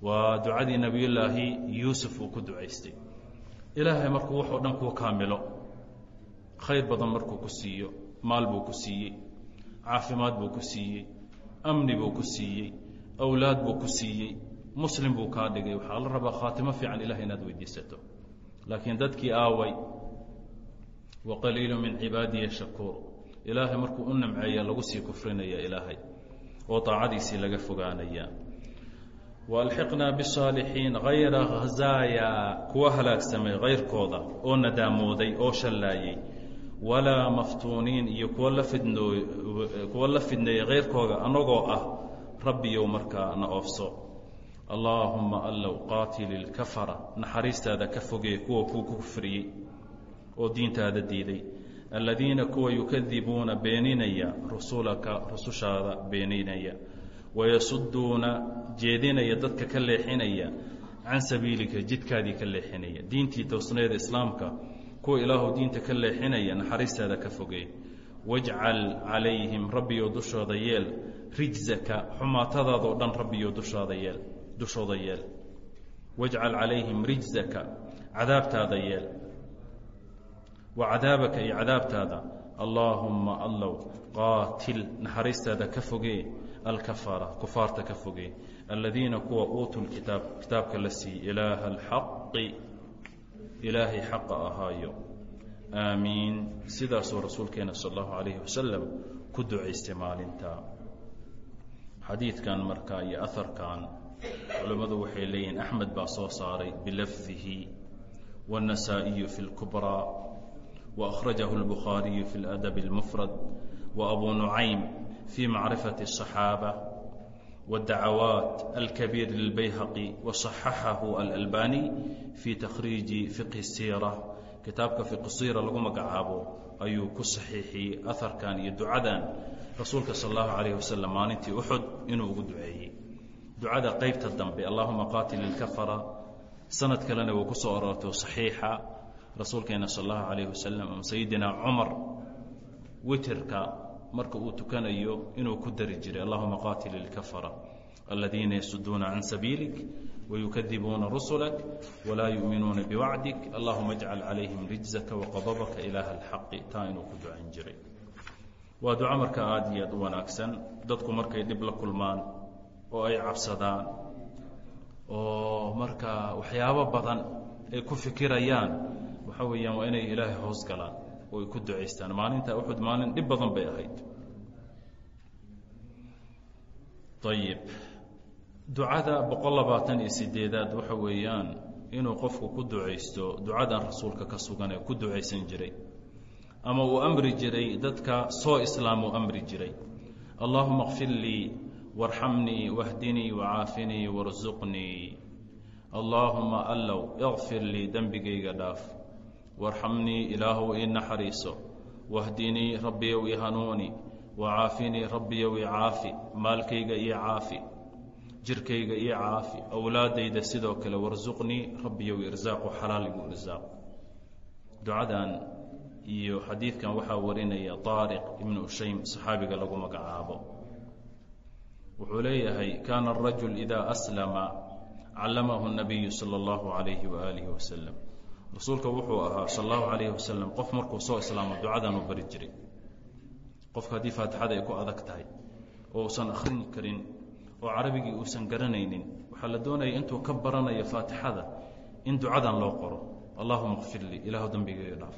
waa ducadii nebiyulaahi yuusuf uu ku ducaystay ilaahay markuu wuxuu dhan kuu kaamilo khayr badan markuu ku siiyo maal buu ku siiyey caafimaad buu ku siiyey amni buu ku siiyey awlaad buu ku siiyey muslim buu kaa dhigay waxaa la rabaa khaatimo fiican ilahay inaad weydiisato laakiin dadkii aaway waqaliilu min cibaadiya shakuur ilaahay markuu u namceeya lagu sii kufrinaya ilaahay oo daacadiisii laga fogaanaya. Walxiqnaa bisaalixiin hayra hazaaya kuwa halaagsamay kayrkooda oo nadaamooday oo shallaayey. Walaa maftuuniin iyo kuwa la fidneeyey kayrkooda annagoo ah rabbiyow markaa na oofso. Allaahumma allow qaatili lkafara naxariistaada ka fogee kuwa kuu kufriyey oo diintaada diiday aladiina kuwa yukadibuuna beeninaya rusulaka rusushaada beeninaya wayasuduuna jeedinaya dadka ka leexinaya can sabiilika jidkaadii ka leexinaya diintii toosneeda islaamka kuwa ilaahu diinta ka leexinaya naxariistaada ka fogey wajcal calayhim rabbiyo dushooda yeel rijzaka xumaatadaadoo dhan rabbiyo dushaada yeel dushooda yeel wajcal calayhim rijzaka cadaabtaada yeel wa cadaabaka iyo cadaabtaada. Allaahumma allow. Qaatil. Naxariistaada ka fogee alkafara kufaarta ka fogee aladiina kuwa uutuu lkitaab kitaabka la siiyey. Ilaaha alxaqi ilaahay xaqa ahaayo. Aamiin. Sidaasuu rasuulkeena sal allahu calayhi wasalam ku ducaystay maalinta. Xadiidkan marka iyo aharkan culimmadu waxay leeyihiin axmed baa soo saaray bilafdihi wاnnasaa'iyu fi اlkubraa waأkhrajahu اlbukhaariyu fi اladabi اlmufrad وأbu نuعaym في macrifaة الصaxaabة والdacawaat alkabiir lilbayhaqi وصaxaxahu alalbani fi takhriiji fiqhi الsiira kitaabka fiqh siira lagu magacaabo ayuu ku saxiixiyey aharkan iyo ducadan rasuulka sal اllahu عalayه wasalam maalintii uxud inuu ugu duceeyey ducada qeybta dambe allahuma qaatil ilkafara sanad kalena wuu ku soo aroortay صaxiixa rasuulkeena sal allahu calayhi wasalam ama sayidina cumar witerka marka uu tukanayo inuu ku dari jiray allahuma qaatil ilkafara aladiina yasuduuna can sabiilik wayukadibuuna rusulak walaa yuminuuna biwacdik allahuma ajcal calayhim rijzaka waqadabaka ilaaha alxaqi taa inuu ku ducan jiray. Waa duco marka aada iyo aad u wanaagsan. Dadku markay dhib la kulmaan oo ay cabsadaan oo markaa waxyaabo badan ay ku fikirayaan waxa weeyaan waa inay ilaahay hoos galaan oo ay ku ducaystaan maalinta uxud maalin dhib badan bay ahayd. Ayib ducada boqol labaatan iyo sideedaad waxa weeyaan inuu qofku ku ducaysto ducadan rasuulka ka sugan ee ku ducaysan jiray ama uu amri jiray dadka soo islaam uu amri jiray. Allahuma kfir lii warxamnii wahdinii wacaafinii warsuqnii allaahuma allow ikfir lii dembigayga dhaaf warxamnii ilaahow ii naxariiso. Wahdinii rabbiyow i hanuuni. Wacaafinii rabbiyow i caafi. Maalkayga ii caafi. Jirkayga ii caafi. Awlaadayda sidoo kale warsuqnii rabbiyow irsaaqu xalaal igu irsaaq ducadan iyo xadiidkan waxaa warinaya taariq ibnu ushaym saxaabiga lagu magacaabo. Wuxuu leeyahay kaana arajul idaa aslama callamahu nabiyu sala allahu calayhi waaalihi wasalam rasuulka wuxuu ahaa sal اllahu alayh wasalam qof markuu soo islaamo ducadan uu bari jiray. Qofka haddii faatixada ay ku adag tahay oo uusan akhrin karin oo carabigii uusan garanaynin waxaa la doonaya intuu ka baranayo faatixada in ducadan loo qoro. Allahuma kfir lii ilaahu dembigayga dhaaf.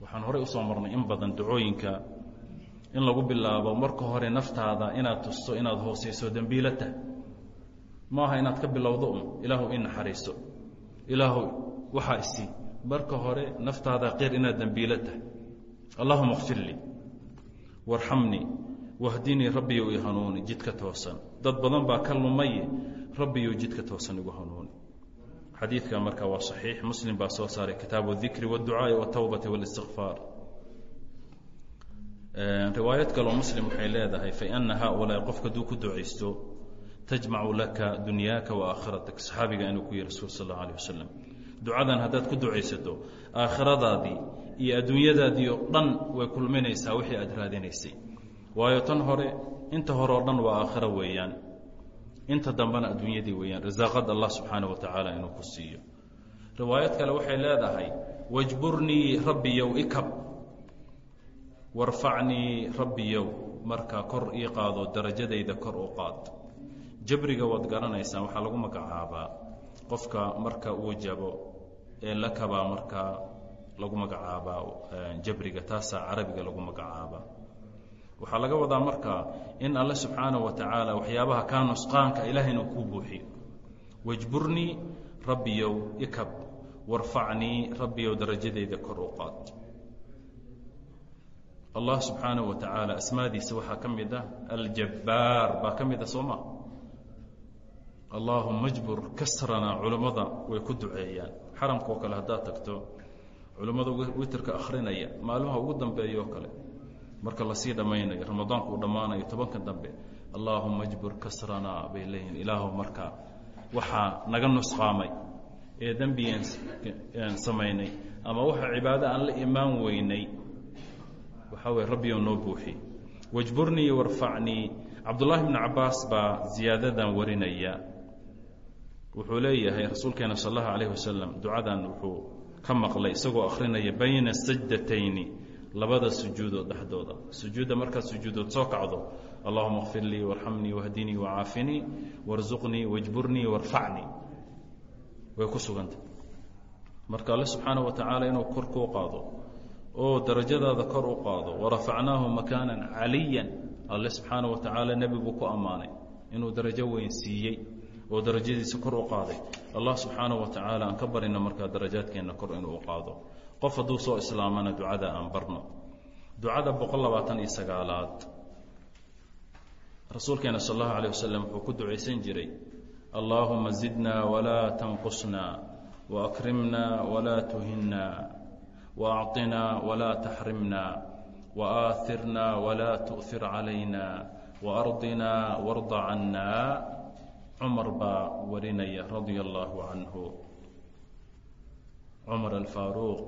Waxaan horey u soo marnay in badan ducooyinka in lagu bilaabo marka hore naftaada inaad tusto inaad hooseyso dembiilo tah ma aha inaad ka bilowdo un ilaahu ii naxariiso. Ilaahu waxaa isii marka hore naftaada qir inaad dembiilo tahay allahuma kfir lii warxamnii wahdinii rabbiyow i hanuuni jidka toosan dad badan baa ka lumaye rabbiyow jidka toosan igu hanuuni xadiidka marka waa صaxiix muslim baa soo saaray kitaabu الdikri wالducaaءi wالtawbati wاlistikfaar riwaayad kaloo muslim waxay leedahay faina haؤulaaءi qofka hadduu ku ducaysto tajmacu laka dunyaaka waaakhiratak saxaabiga inuu ku yihi rasul sal اlه alيه wasalam ducadan haddaad ku ducaysato aakhiradaadii iyo adduunyadaadii oo dhan way kulminaysaa wixii aad raadinaysay. Waayo tan hore inta hore oo dhan waa aakhiro weeyaan. Inta dambena adduunyadii weeyaan risaaqada allah subxaana wa tacaala inuu ku siiyo. Riwaayad kale waxay leedahay wajburnii rabbiyow ikab. Warfacnii rabbiyow marka kor ii qaado darajadayda kor u qaad. Jabriga waad garanaysaan waxaa lagu magacaabaa qofka marka uu jabo ee la kabaa markaa lagu magacaabaa jabriga taasaa carabiga lagu magacaabaa waxaa laga wadaa marka in alle subxaanaه wa tacaala waxyaabaha kaa nusqaanka ilaah inuu kuu buuxiyo. Wajburnii rabbiyow ikab. Warfacnii rabbiyow darajadeyda kor u qaad. Allah subxaanaه wa tacaala asmaadiisa waxaa ka mid ah aljabbaar. Baa ka mid a soo ma allaahuma jbur kasrana culammada way ku duceeyaan. Xaramka oo kale haddaad tagto culammada witerka akhrinaya maalmaha ugu dambeeya oo kale marka la sii dhammaynayo ramadaanku uu dhammaanayo tobanka dambe allaahuma jbur kasrana bay leeyihiin ilaahu markaa waxaa naga nusqaamay ee dembigaan samaynay ama waxa cibaado aan la imaan weynay waxaa weye rabbiyo noo buuxi. Wajburnii warfacnii. Cabdullaahi bnu cabaas baa ziyaadadan warinaya wuxuu leeyahay rasuulkeena sal allahu alayh wasalam ducadan wuxuu ka maqlay isagoo akhrinaya bayna sajdatayni labada sujuudood dhexdooda. Sujuudda markaad sujuudood soo kacdo allahuma kfir lii warxamnii wahdinii wacaafinii warsuqnii wajburnii warfacnii. Way ku sugantah marka alle subxaana wa tacaala inuu kor kuu qaado oo darajadaada kor u qaado warafacnaahu makaanan caliyan alle subxaana wa tacaala nebiguu ku ammaanay inuu darajo weyn siiyey oo darajadiisa kor u qaaday. Allah subxaana wa tacaala aan ka barina markaa darajaadkeenna kor inuu qaado. Qof hadduu soo islaamana ducada aan barno. Ducada boqol labaatan iyo sagaalaad. Rasuulkeena sal allahu alayh wasalam wuxuu ku ducaysan jiray allaahuma zidna walaa tanqusna waakrimna walaa tuhinna waacطina walaa taxrimna waaahirna walaa tu'hir calayna waardina warda canna cumar baa warinaya radia allahu canhu cumar alfaaruuq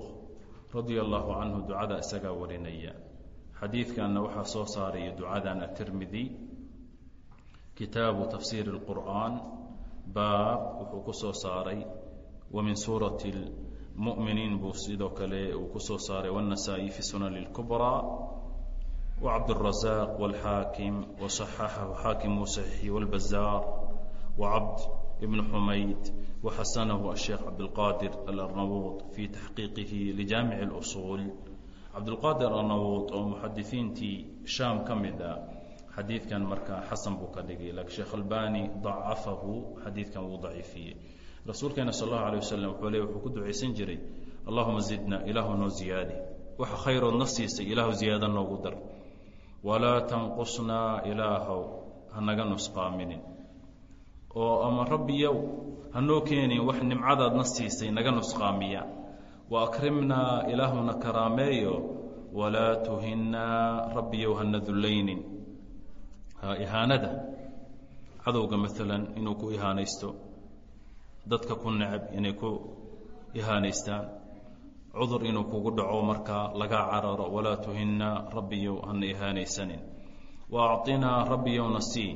radia allahu canhu ducada isagaa warinaya xadiidkanna waxaa soo saaraya ducadan atirmidi kitaabu tafsiiri اlqur'an baab wuxuu ku soo saaray wa min suurati اlmu'miniin buu sidoo kale uu ku soo saaray wالnasaa-i fi sunan اlkubrىa wcabdالrazaaq wاlxaakim waصaxaxahu xaakim wuu saxiixi wاlbazaar wcabd ibn xumayd waxasanahu asheekh cabdilqaadir alarnawuud fi taxqiiqihi lijaamici اlusuul cabdilqaadir arnawuud oo muxadisiintii shaam ka mid ah xadiidkan markaa xasan buu ka dhigay laakiin sheekh albani dacafahu xadiidkan wuu daciifiyey. Rasuulkeena sal allahu alay wasalam wuxuu le wuxuu ku ducaysan jiray allahuma zidna ilaahu noo ziyaadi waxa khayrood na siisay ilaahu ziyaado noogu dar walaa tanqusnaa ilaahow hanaga nusqaaminin oo ama rabbiyow hanoo keenin wax nimcadaadna siisay naga nusqaamiya. Wa akrimnaa ilaahuna karaameeyo walaa tuhinnaa rabbiyow hana dullaynin. Ihaanada cadowga maalan inuu ku ihaanaysto. Dadka ku necab inay ku ihaanaystaan. Cudur inuu kugu dhaco markaa laga cararo walaa tuhinnaa rabbiyow hana ihaanaysanin. Wa acطinaa rabbiyowna sii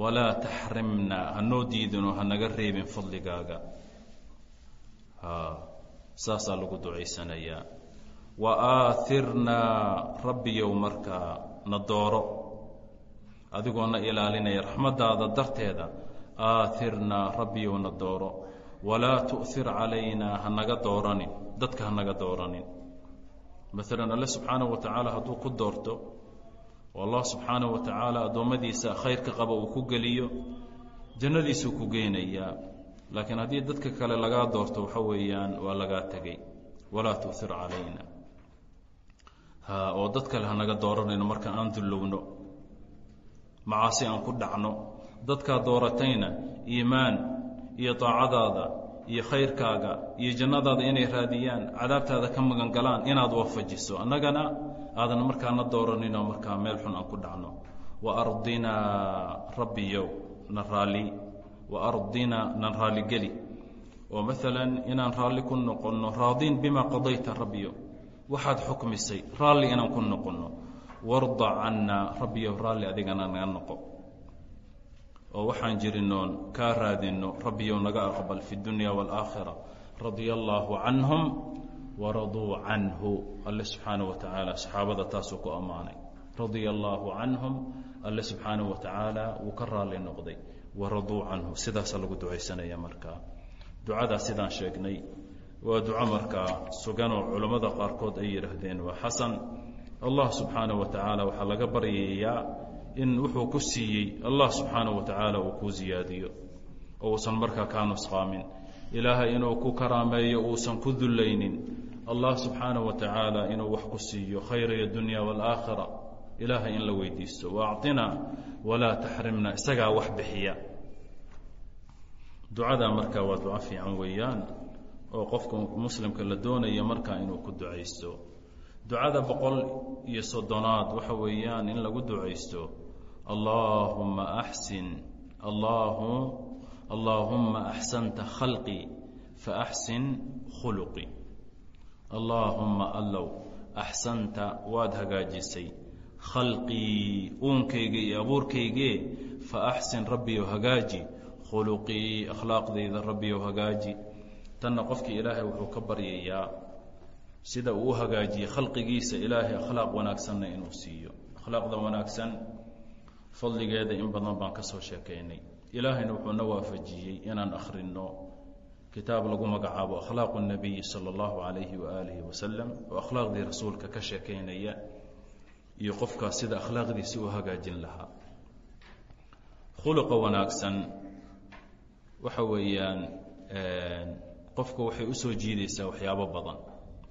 walaa taxrimna hanoo diidinoo hanaga reebin fadligaaga saasaa lagu ducaysanayaa wa aathirnaa rabbiyow markaa na dooro adigoo na ilaalinaya raxmaddaada darteeda aathirnaa rabbiyow na dooro walaa tu'hir calaynaa hanaga dooranin dadka hanaga dooranin maalan alle subxaanahu wa tacaala hadduu ku doorto oo allah subxaanahu wa tacaala addoommadiisa khayrka qaba uu ku geliyo jannadiisuu ku geynayaa laakiin haddii dadka kale lagaa doorto waxa weeyaan waa lagaa tegey walaa tu'hir calayna. Oo dad kale hanaga dooranayno marka aan dullowno. Macaasi aan ku dhacno. Dadkaa dooratayna iimaan iyo daacadaada iyo khayrkaaga iyo jannadaada inay raadiyaan cadaabtaada ka magan inaad waafajiso annagana aadan markaana dooraninoo markaa meel xun aan ku dhacno wa ardinaa rabbiyow na raalli wa ardinaa nan raalligeli oo maalan inaan raalli ku noqonno raadiin bimaa qadayta rabbiyo waxaad xukmisay raalli inaan ku noqonno warda cannaa rabbiyow raalli adigana naga noqo oo waxaan jirinoon kaa raadinno rabbiyow naga aqbal fi dunya waalaakhira radia allaahu canhum waraduu canhu alle subxaana wa tacaala saxaabada taasuu ku ammaanay. Radia allaahu canhum alle subxaana wa tacaala wuu ka raalli noqday. Waraduu canhu sidaasa lagu ducaysanaya markaa ducadaa sidaan sheegnay waa duco markaa suganoo culammada qaarkood ay yidhaahdeen waa xasan. Allah subxaana wa tacaala waxaa laga baryayaa in wuxuu ku siiyey allah subxaana wa tacaala uu kuu ziyaadiyo oo uusan markaa kaa nusqaamin. Ilaahay inuu ku karaameeyo uusan ku dullaynin allah subxaanaه wa tacaala inuu wax ku siiyo khayra dunya wاlaakhira ilaahay in la weydiisto waacطinaa walaa taxrimna isagaa wax bixiya ducadaa markaa waa duco fiican weeyaan oo qofka muslimka la doonaya markaa inuu ku ducaysto ducada boqol iyo soddonaad waxa weeyaan in lagu ducaysto allaahuma axsin allahu allaahumma axsanta khalqii faaxsin khuluqii allaahumma allow. Axsanta waad hagaajisay. Khalqii uunkayga iyo abuurkaygee fa axsin rabbiyow hagaaji. Khuluqii akhlaaqdayda rabbiyow hagaaji. Tanna qofkii ilaahay wuxuu ka baryayaa sida uu u hagaajiyey khalqigiisa ilaahay akhlaaq wanaagsanna inuu siiyo. Akhlaaqda wanaagsan fadligeeda in badan baan ka soo sheekaynay. Ilaahayna wuxuu na waafajiyey inaan akhrinno kitaab lagu magacaabo akhlaaqu الnabiyi salى اllahu alayhi waalihi wasalam oo akhlaaqdii rasuulka ka sheekeynaya iyo qofkaas sida akhlaaqdiisi u hagaajin lahaa khuluqa wanaagsan waxa weeyaan qofka waxay usoo jiidaysaa waxyaabo badan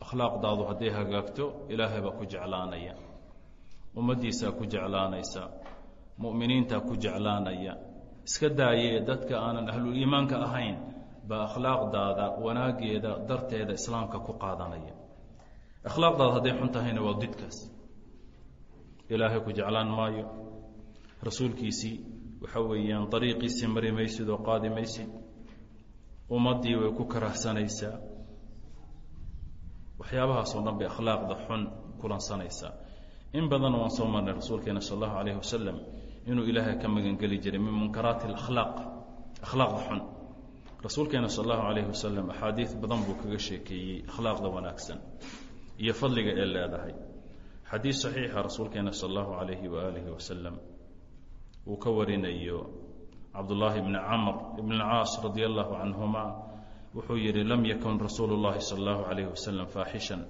akhlaaqdaadu hadday hagaagto ilaahay baa ku jeclaanaya ummaddiisaa ku jeclaanaysa mu'miniintaa ku jeclaanaya iska daayee dadka aanan ahluliimaanka ahayn baa akhlaaqdaada wanaageeda darteeda islaamka ku qaadanaya. Akhlaaqdaada hadday xun tahayna waa didkaas. Ilaahay ku jeclaan maayo. Rasuulkiisii waxa weeyaan dariiqiisii mari maysid oo qaadi maysid ummaddii way ku karahsanaysaa waxyaabahaasoo dhan bay akhlaaqda xun kulansanaysaa in badan waan soo marnay rasuulkeena sal allahu alayhi wasalam inuu ilaahay ka magangeli jiray min munkaraati alakhlaaq akhlaaqda xun rasuulkeena sal allahu alayhi wasalam axaadiid badan buu kaga sheekeeyey akhlaaqda wanaagsan iyo fadliga ee leedahay. Xadiid saxiixa rasuulkeena sal allahu alayhi waaalihi wasalam uu ka warinayo cabdullaahi bni camr ibn caas radia allahu canhuma wuxuu yihi lam yakun rasuulu sal allahu alayhi wasalam faaxishan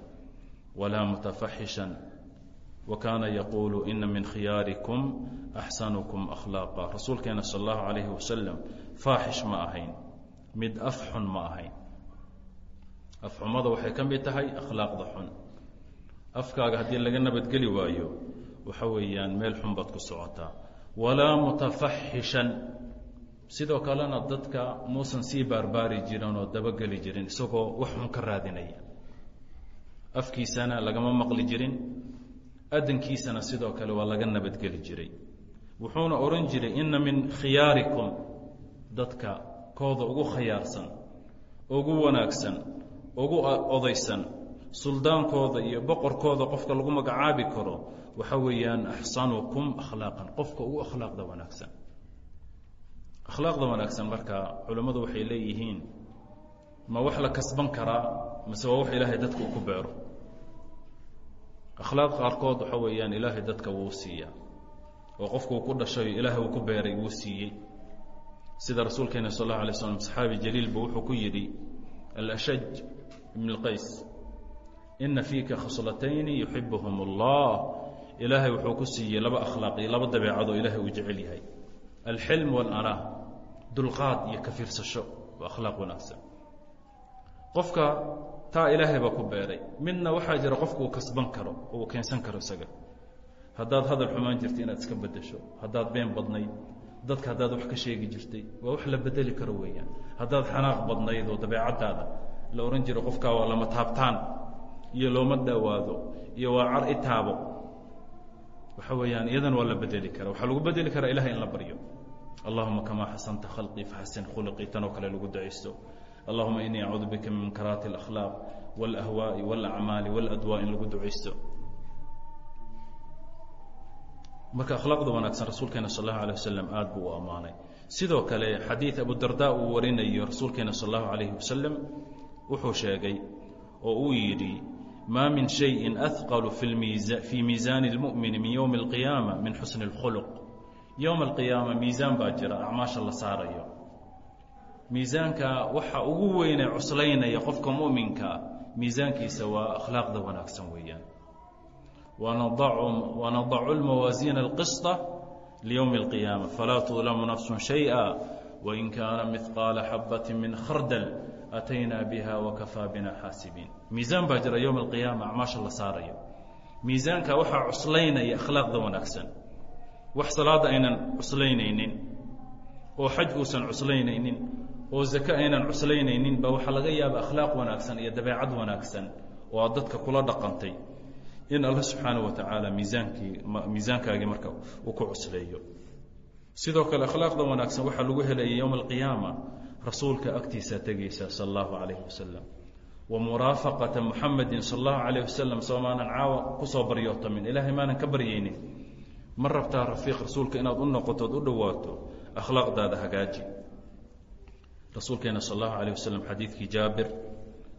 walaa mutafaxishan wa yaquulu ina min khiyaarikum axsanukum akhlaaqa rasuulkeena sal allahu alayhi wasalam faaxish ma ahayn mid af xun ma ahayn. Afxumada waxay ka mid tahay akhlaaqda xun. Afkaaga haddii laga nabadgeli waayo waxa weeyaan meel xun baad ku socotaa. Walaa mutafaxishan. Sidoo kalena dadka muusan sii baarbaari jirin oo dabageli jirin isagoo wax xun ka raadinaya. Afkiisana lagama maqli jirin. Adankiisana sidoo kale waa laga nabadgeli jiray. Wuxuuna odhan jiray inna min khiyaarikum dadka kooda ugu khayaarsan ugu wanaagsan ugu odaysan suldaankooda iyo boqorkooda qofka lagu magacaabi karo waxa weeyaan axsanukum akhlaaqan qofka ugu akhlaaqda wanaagsan. Akhlaaqda wanaagsan marka culimmadu waxay leeyihiin ma wax la kasban karaa mase waa wax ilaahay dadka uu ku beero. Akhlaaq qaarkood waxa weeyaan ilaahay dadka wuu siiyaa oo qofku uu ku dhashay ilaahay uu ku beeray wuu siiyey sida rasuulkeena sal allahu alay slam saxaabi jaliilba wuxuu ku yidhi alashaj ibn اlqays ina fiika khaslatayni yuxibhum اllah ilaahay wuxuu ku siiyey laba akhlaaq iyo laba dabeecadoo ilaahay uu jecel yahay alxilm waاlanaa dulqaad iyo ka fiirsasho waa akhlaaq wanaagsan qofka taa ilaahay baa ku beeray midna waxaa jira qofku uu kasban karo oo uu keensan karo isaga haddaad hadal xumaan jirta inaad iska bedesho haddaad been badnayd dadka haddaad wax ka sheegi jirtay waa wax la bedeli karo weeyaan haddaad xanaaq badnayd oo dabeecaddaada la ohan jiro qofkaa waa lama taabtaan iyo looma dhowaado iyo waa car i taabo waxa weeyaan iyadan waa la bedeli kara waxaa lagu bedeli karaa ilahay in la baryo allahuma kamaa xasanta khalqii faxasin khuluqii tanoo kale lagu dacaysto allahuma inii acuudu bika min munkaraati اlakhlaaq wاlahwaaءi wاlacmaali wاladwaa in lagu ducaysto marka akhlaaqda wanaagsan rasuulkeena sal allahu alيه wasalam aad buu u ammaanay sidoo kale xadiid abudarda uu warinayo rasuulkeena sal allahu alayhi wasalam wuxuu sheegay oo uu yidhi ma min شhayءi أثqل fii miiزaani الmuؤmini min ywmi الqiyaama min xusni الkhulq ywma الqiyaama miisaan baa jira acmaasha la saarayo miisaanka waxa ugu weyne cuslaynaya qofka muminkaa miisaankiisa waa akhlaaqda wanaagsan weeyaan wanadacu اlmawaasiina اlqisطة liywmi الqiyaama falaa tudlamu nafsu شhayئa wain kaana miثqaala xabaة min khardl ataynaa biha wakafaa bina xaasibiin miisaan baa jira yowma alqiyaama acmaasha la saarayo miisaanka waxaa cuslaynaya akhlaaqda wanaagsan wax salaada aynan cuslaynaynin oo xaj uusan cuslaynaynin oo zake aynan cuslaynaynin ba waxaa laga yaaba akhlaaq wanaagsan iyo dabeecad wanaagsan oo aad dadka kula dhaqantay in alla subxaana wa tacaala miisaankii miisaankaagii marka uu ku cusleeyo. Sidoo kale akhlaaqda wanaagsan waxaa lagu helaya yowma alqiyaama rasuulka agtiisaa tegaysa sal allahu calayhi wa muraafaqata muxamedin sal allahu calayh wasalam soo maanan caawa ku soo baryootamin ilaahay maanan ka baryaynin ma rabtaa rafiiq rasuulka inaad u noqotood u dhowaato? Akhlaaqdaada hagaaji. Rasuulkeena sal allahu alayh wasalam xadiidkii jaabir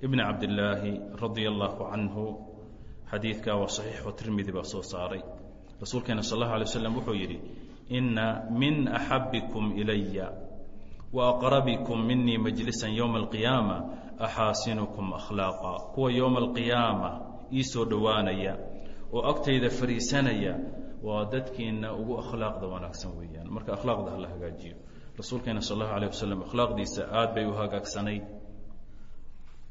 ibni cabdillaahi radia allahu canhu xadiidkaa waa saxiixo tirmidi baa soo saaray. Rasuulkeena sal allahu alay wasalam wuxuu yidhi ina min axabikum ilaya wa aqrabikum minii majlisan yowma alqiyaama axaasinukum akhlaaqa. Kuwa yowma alqiyaama ii soo dhowaanaya oo agtayda fariisanaya waa dadkiina ugu akhlaaqda wanaagsan weeyaan. Marka akhlaaqda hala hagaajiyo. Rasuulkeena sal allahu alayh wasalam akhlaaqdiisa aad bay u hagaagsanayd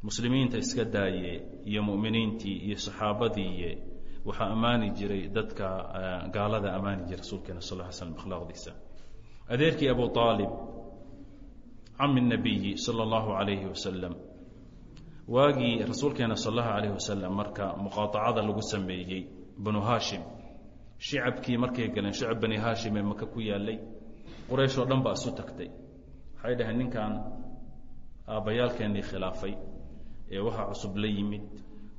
muslimiinta iska daaye iyo mu'miniintii iyo saxaabadiiye waxaa ammaani jiray dadka gaalada ammaani jiray rasuulkeena sal ly slam akhlaaqdiisa. Adeerkii abu aalib cami nabiyi sala allahu alayhi wasalam waagii rasuulkeena sal allahu alayh wasalam marka muqaaacada lagu sameeyey banu haashim shicabkii markay galeen shicab bani haashim ee maka ku yaalay quraysh oo dhan baa isu tagtay. Waxay dhaheen ninkan aabbayaalkeennii khilaafay ee waxaa cusub la yimid.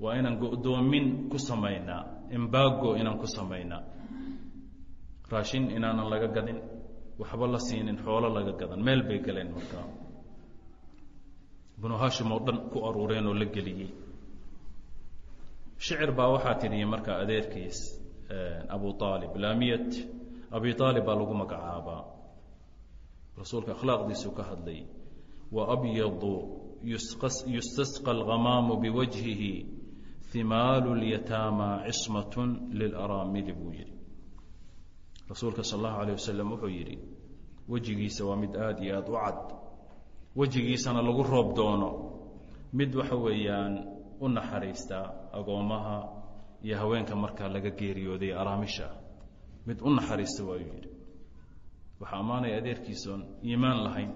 Waa inaan go'doomin ku samaynaa embago inaan ku samaynaa. Raashin inaanan laga gadin waxba la siinin xoolo laga gadan. Meel bay galeen markaa banu haashim oo dhan ku aruureen oo la geliyey. Shicir baa waxaa tidhi markaa adeerkiis abu aalib laamiyat abi aalib baa lagu magacaabaa. Rasuulka akhlaaqdiisuu ka hadlay wa abyadu yustasqa alhamaamu biwajhihi himaalu اlyataama cismat lilaraamili buu yidhi rasuulka sal allahu alayh wasalam wuxuu yidhi wejigiisa waa mid aada iyo aada u cad. wejigiisana lagu roob doono. mid waxa weeyaan u naxariista agoommaha iyo haweenka markaa laga geeriyooday araamisha mid u naxariista waayuu yidhi waxaa ammaanaya adeerkiisoon iimaan lahayn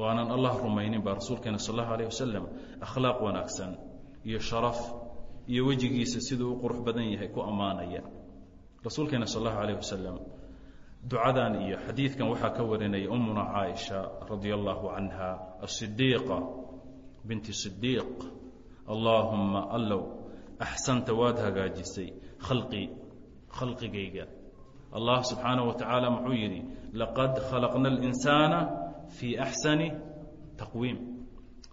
oo aanan allah rumaynin baa rasuulkeena sal allahu wasalam akhlaaq wanaagsan iyo sharaf iyo wejigiisa siduu u qurux badan yahay ku ammaanaya. Rasuulkeena sal allahu wasalam ducadan iyo xadiidkan waxaa ka warinaya umuna caaisha radia canha asidiiqa binti sidiiq allaahumma allow axsanta waad hagaajisay khalqii khalqigayga. Allah subxaanaه wa tacaala muxuu yidhi laqad khalaqna اlinsaana fii axsani taqwiim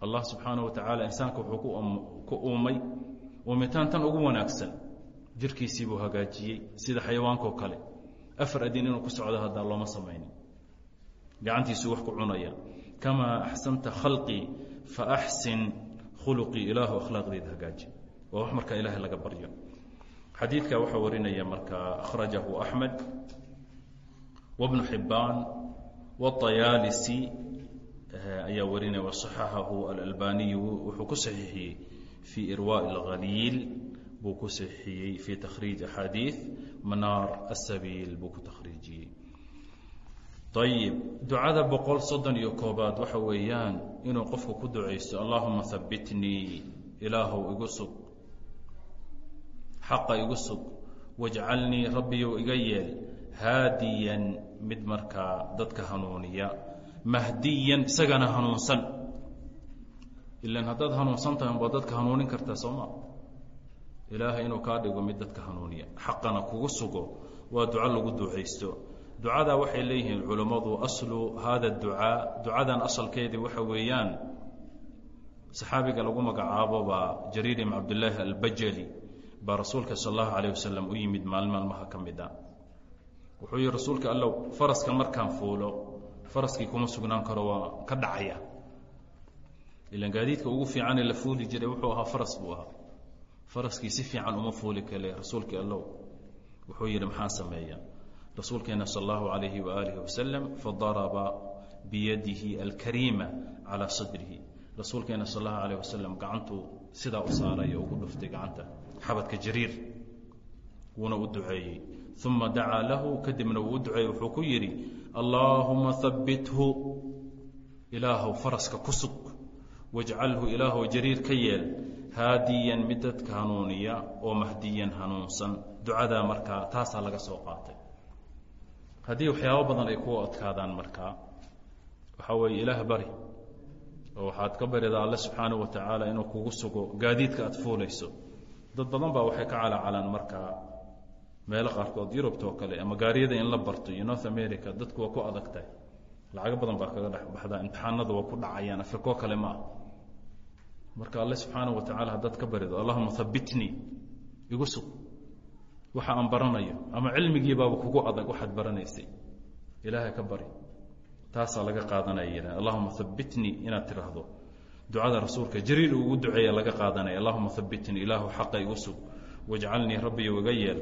allah subxaanaه wa tacaala insaanka wuxuu ku uumay uumitaan tan ugu wanaagsan. Jirkiisii buu hagaajiyey sida xayawaankao kale. Afar adin inuu ku socdo haddaa looma samaynin. Gacantiisuu wax ku cunaya. Kamaa axsanta khalqii faaxsin khuluqii ilaahu akhlaaqdeeda hagaaji. Waa wax markaa ilaahay laga baryo. Xadiidka waxaa warinaya markaa akhrajahu axmed wabnu xibbaan wayaalisi eh, ayaa warinaya wasaxaxahu alalbaaniyu wuxuu ku saxiixiyey fii irwaa اlhaliil buu ku saxiixiyey fii takhriij axaadiid manaar asabiil buu ku takhriijiyey. Ayib ducada boqol soddon iyo koobaad waxa weeyaan inuu qofku ku ducaysto allahuma habitnii ilaahow igu sug xaqa igu sug wajcalnii rabbiyow iga yeel haadiyan mid markaa dadka hanuuniya mahdiyan isagana hanuunsan. Ilan haddaad hanuunsan tahay unbaad dadka hanuunin kartaa soo ma? Ilaahay inuu kaa dhigo mid dadka hanuuniya. Xaqana kugu sugo waa duco lagu ducaysto. Ducada waxay leeyihiin culammadu aslu hada ducaa. Ducadan asalkeedii waxa weeyaan saxaabiga lagu magacaabo baa jariir ibn cabdillaahi albajali baa rasuulka sal allahu calayh wasalam u yimid maalin maalmaha ka mid a wuxuu yihi rasuulka allow faraska markaan fuulo faraskii kuma sugnaan karo waa ka dhacaya. Ilan gaadiidka ugu fiicanee la fuuli jiray wuxuu ahaa faras buu ahaa. Faraskii si fiican uma fuuli kale rasuulkii allow. Wuxuu yidhi maxaan sameeya? Rasuulkeena sal allahu alayhi waaalihi wasalam fadaraba biyadihi alkariima calaa sadrihi. Rasuulkeena sal allahu alayh wasalam gacantuu sidaa u saaray ugu dhuftay gacanta. Xabadka jariir wuuna u duceeyey uma dacaa lahu kadibna wuu u duceeyey wuxuu ku yidhi allaahuma habbithu ilaahow faraska ku sug wajcalhu ilaahow jariir ka yeel haadiyan mid dadka hanuuniya oo mahdiyan hanuunsan ducadaa markaa taasaa laga soo qaatay haddii waxyaabo badan ay ku adkaadaan markaa waxaa weeye ilaah bari oo waxaad ka baridaa alle subxaanahu wa tacaala inuu kugu sugo gaadiidka aad fuulayso dad badan baa waxay ka calaacalaan markaa meelo qaarkood yurubta oo kale ama gaariyada in la barto iyo north america dadku waa ku adag tahay lacago badan baa kaga dhex baxdaa imtixaanada waa ku dhacayaan afrikoo kale ma ah marka alle subxaanahu wa tacala haddaad ka barido allahuma habitnii igu sug. Waxa aan baranayo ama cilmigiibaaba kugu adag waxaad baranaysay. Ilaahay ka bari. Taasaa laga qaadanaya yidhah allahuma habitnii inaad tidhaahdo. Ducada rasuulka jariir ugu duceeya laga qaadanaya allahuma habitnii ilaahu xaqa igu sug. Wajcalnii rabbiyow iga yeel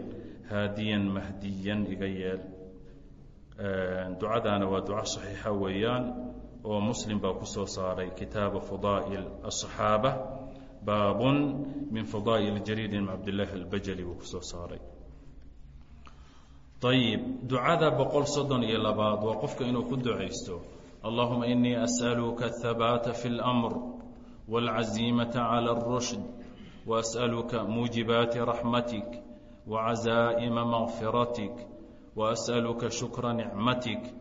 haadiyan mahdiyan iga yeel ducadaana waa duco saxiixa weeyaan oo muslim baa ku soo saaray kitaaba fadaa'il aلصaxaaba baabun min fadaa'il jariir ibn cabdillaahi albajali buu ku soo saaray ayib ducada boqol soddon iyo labaad waa qofka inuu ku ducaysto allahuma inii as'aluka ahabaata fi اlأmr wاlcaziimata clى الrushd وأsألka muujibaati raxmatik وعزائم مغفرتك وأسألك شكر نعمتك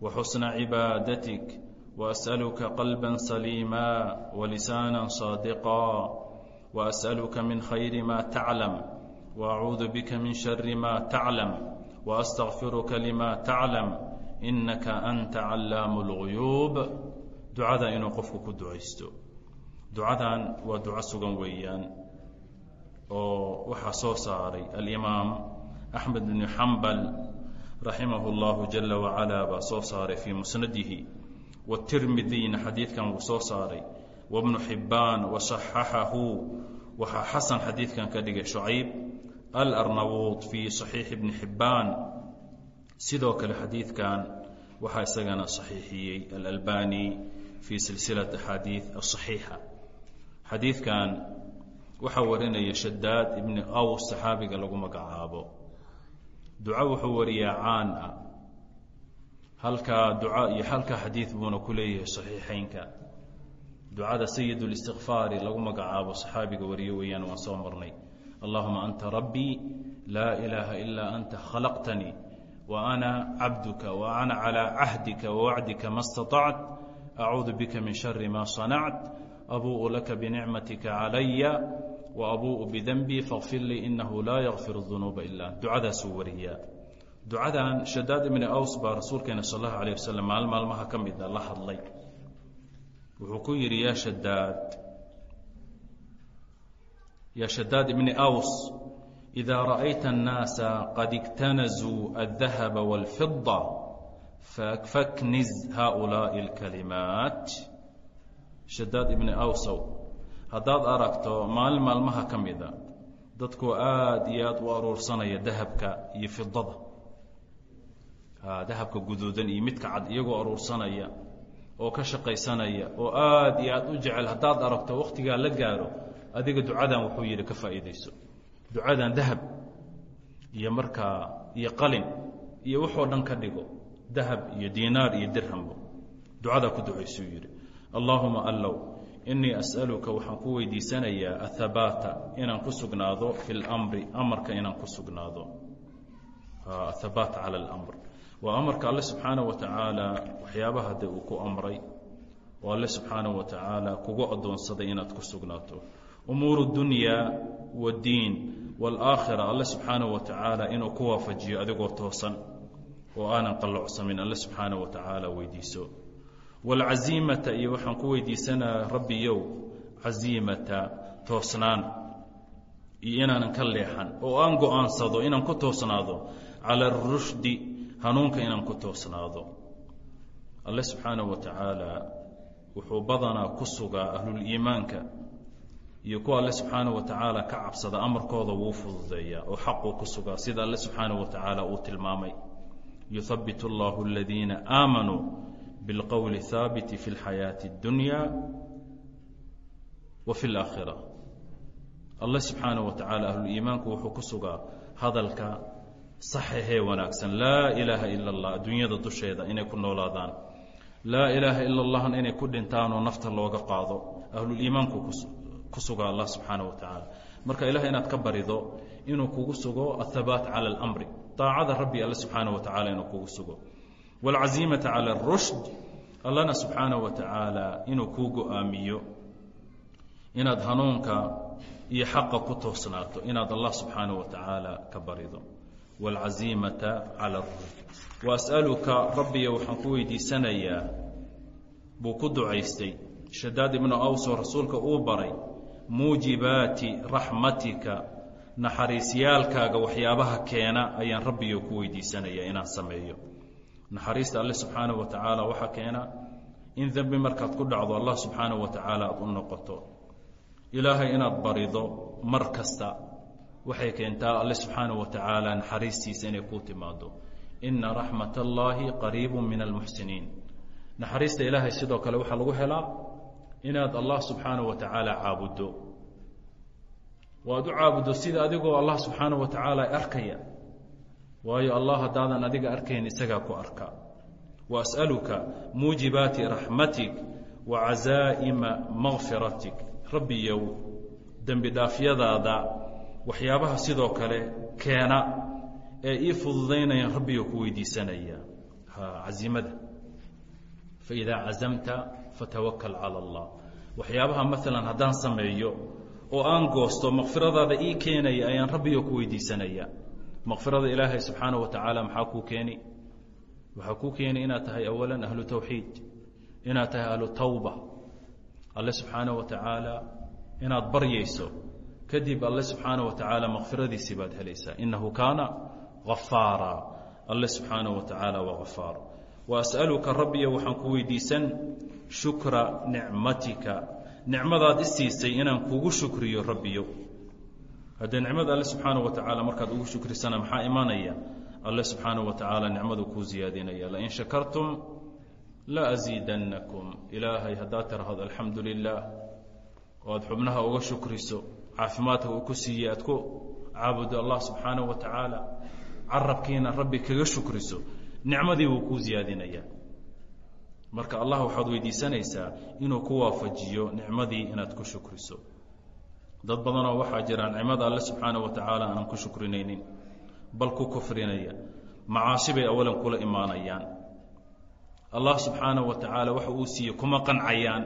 وحسن عبادتك وأسألك قلبا سليما ولسانا صادقا وأسألك من خير ما تعلم وأعوذ بك من شر ما تعلم وأستغفرك لما تعلم إنك أنت علام الغيوب ducada inuu qofku ku ducaysto ducadan waa duco oo waxaa soo saaray alimaam axmed bn xambal raximah اllahu jala wacala baa soo saaray fii musnadihi watirmidiyna xadiidkan wuu soo saaray wabnu xibbaan wasaxaxahu waxaa xasan xadiidkan ka dhigay shucayb alarnawuud fii صaxiixi bni xibbaan sidoo kale xadiidkan waxaa isagana saxiixiyey alalbani fii silsilaة axaadiiث aلصaxiixa xadiidkan waxaa warinaya shadaad ibni aws saxaabiga lagu magacaabo duco wuxuu wariyaa caan ah halkaa duca iyo halkaa xadiid buuna ku leeyahay saxiixeynka ducada sayid اlistikfaari lagu magacaabo saxaabiga wariyo weeyaan waan soo marnay allahuma anta rabbii laa ilaaha ilaa anta khalaqtanii wa ana cabduka wa ana calىa cahdika wawacdika ma اstaطact acuudu bika min shari ma صanact abuءu laka binicmatika calaya وabuءu bdنbي fاغfir lii inahu laa ykfir الذunuuba ila ducadaasuu wariyaa ducadan shadaad ibni aws baa rasuulkeena sal اllahu عalيه waslm maalin maalmaha ka mida la hadlay wuxuu ku yidhi ya shadaad ya shadaad ibni aws إida raأyta الnaasa qad اgtanazuu الذahaba والfiضة fakniz haؤulaaءi الكalimaat shadaad ibni awsow haddaad aragto maalin maalmaha ka mida dadkoo aada iyo aada u aruursanaya dahabka iyo fidada dahabka guduudan iyo midka cad iyagoo aruursanaya oo ka shaqaysanaya oo aada iyo aada u jecel haddaad aragto wakhtigaa la gaaro adiga ducadan wuxuu yidhi ka faa'iidayso. Ducadan dahab iyo markaa iyo qalin iyo waxoo dhan ka dhigo dahab iyo diinaar iyo dirhambo ducadaa ku ducaysuu yidhi allaahuma allow inii as'aluka waxaan ku weydiisanayaa ahabaata inaan ku sugnaado fi lmri amarka inaan ku sugnaado. Athabaat cala lmr waa amarka alle subxaana wa tacaala waxyaabaha de uu ku amray. Oo alle subxaana wa tacaala kugu addoonsaday inaad ku sugnaato. Umuuru dunyaa waddiin waalaakhira alle subxaana wa tacaala inuu ku waafajiyo adigoo toosan. Oo aanan qallocsamin alle subxaana wa tacaala weydiiso wاlcaziimata iyo waxaan ku weydiisanaa rabbiyow caziimata toosnaan iyo inaanan ka leexan oo aan go-aansado inaan ku toosnaado cala اrushdi hanuunka inaan ku toosnaado alle subxaanaه wa tacaala wuxuu badanaa ku sugaa ahluliimaanka iyo kuwa alle subxaanaه wa tacaala ka cabsada amarkooda wuu fududeeyaa oo xaquu ku sugaa sida alle subxaanaه wa tacaala uu tilmaamay yuhabbit اllahu اladiina aamanuu بالqول الثاaبت في الحياaة الدuنيا وفي الآkhرة الله سubحaaنه وتaعالى أهلiimaanku wuxuu ku sugaa hadalka صaxahee wanaagsan laa إلaaha إلا الlah addunyada dusheeda inay ku noolaadaan laa إilaaha إلا الlahna inay ku dhintaanoo nafta looga qaado ahluliimaanku ku sugaa allah subحaanaه وataعaalى marka ilaah inaad ka barido inuu kugu sugo الثabاaت calى الأمri طaacada rabbi alle subحaanaه وataعالى inuu kugu sugo wاlcaziimaةa calى الrushd allana subxaanaه wa tacaala inuu kuu go-aamiyo inaad hanuunka iyo xaqa ku toosnaato inaad allah subxaanaه wa tacaala ka barido wاlcaziimaةa calى الrushd waas'aluka rabbiya waxaan ku weydiisanayaa buu ku ducaystay shadaad ibnu awsoo rasuulka uu baray muujibaati raxmatika naxariisyaalkaaga waxyaabaha keena ayaan rabbiyo ku weydiisanayaa inaan sameeyo naxariista alle subxaana wa tacaala waxaa keena in dembi markaad ku dhacdo allah subxaana wa tacaala aada u noqoto. Ilaahay inaad barido mar kasta waxay keentaa alle subxaana wa tacaala naxariistiisa inay ku timaado ina raxmat allaahi qariibu min almuxsiniin. Naxariista ilaahay sidoo kale waxaa lagu helaa inaad allah subxaana wa tacaala caabuddo. Waad u caabuddo sida adigoo allah subxaana wa tacaala arkaya waayo allah haddaadan adiga arkayn isagaa ku arka. Wa as'aluka muujibaati raxmatik wa cazaa'ima makfiratik rabbiyow dembi dhaafyadaada waxyaabaha sidoo kale keena ee ii fududaynayaan rabbigo ku weydiisanaya. Ha cazimada. Faidaa cazamta fatawakal cala allah. Waxyaabaha maalan haddaan sameeyo oo aan goosto makfiradaada ii keenaya ayaan rabbigo ku weydiisanaya makfirada ilaahay subxaana wa tacaala maxaa kuu keeni waxaa kuu keeni inaad tahay awalan ahlu towxiid inaad tahay ahlu tawba alle subxaana wa tacaala inaad baryayso kadib alle subxaana wa tacaala makfiradiisii baad helaysaa inahu kaana afaara alle subxaana wa tacaala waa afaar wa asaluka rabbiya waxaan ku weydiisan shukra nicmatika nicmadaad isiisay inaan kugu shukriyo rabbiyo haddee nicmada alle subxaana wa tacaala markaad ugu shukrisana maxaa imaanaya? Alle subxaana wa tacaala nicmadu kuu siyaadinaya lain shakartum la asiidannakum ilaahay haddaad tirahdo alxamdu lilaah oo aad xubnaha uga shukriso caafimaadka uu ku siiyey aad ku caabudo allah subxaana wa tacaala carabkiina rabbi kaga shukriso nicmadii buu kuu siyaadinayaa marka allah waxaad weydiisanaysaa inuu ku waafajiyo nicmadii inaad ku shukriso dad badanoo waxaa jira nicmada alle subxaanaه wa tacaala aanan ku shukrinaynin bal ku kufrinaya macaasi bay awalan kula imaanayaan. Allah subxaanaه wa tacaala waxa uu siiyey kuma qancayaan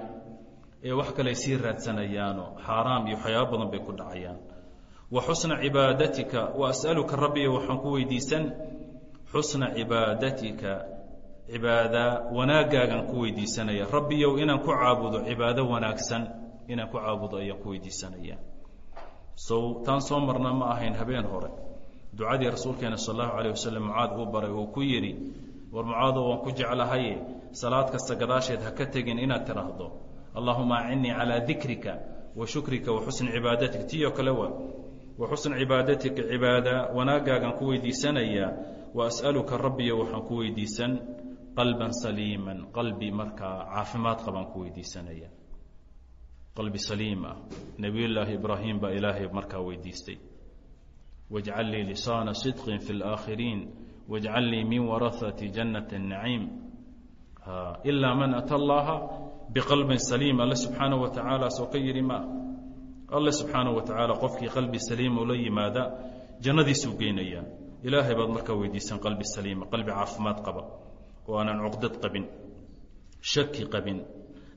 ee wax kaley sii raadsanayaano xaaraam iyo waxyaaba badan bay ku dhacayaan. Wa xusna cibaadatika wa as'aluka rabbiyo waxaan ku weydiisan xusna cibaadatika cibaada wanaaggaagaan ku weydiisanaya. Rabbiyow inaan ku caabudo cibaado wanaagsan inaan ku caabudo ayaan ku weydiisanaya. Sow taan soo marna ma ahayn habeen hore. Ducadii rasuulkeena sal allahu alayh wasalam mucaad uu baray uu ku yidhi war mucaado waan ku jeclahaye salaad kasta gadaasheed ha ka tegin inaad tidhaahdo. Allahuma acinnii calaa dikrika wa shukrika wa xusni cibaadatika. Tii oo kale waa wa xusni cibaadatika cibaada wanaaggaagaan ku weydiisanayaa wa as'aluka rabbiyo waxaan ku weydiisan qalban saliiman qalbi markaa caafimaad qabaan ku weydiisanaya qalbi saliim ah. Nebiyullaahi ibraahim baa ilaahay markaa weydiistay. Wajcal lii lisaana sidqin fi laakhiriin wajcal lii min warahati jannati naciim. Ilaa man ata allaha biqalbin saliim alle subxaana wa tacaala soo ka yidhi wa tacaala qofkii qalbi saliim ula yimaada jannadiisuu geynayaa ilaahay baad markaa weydiisan qalbi saliima qalbi caafimaad qaba oo aanan cuqdad qabin shaki qabin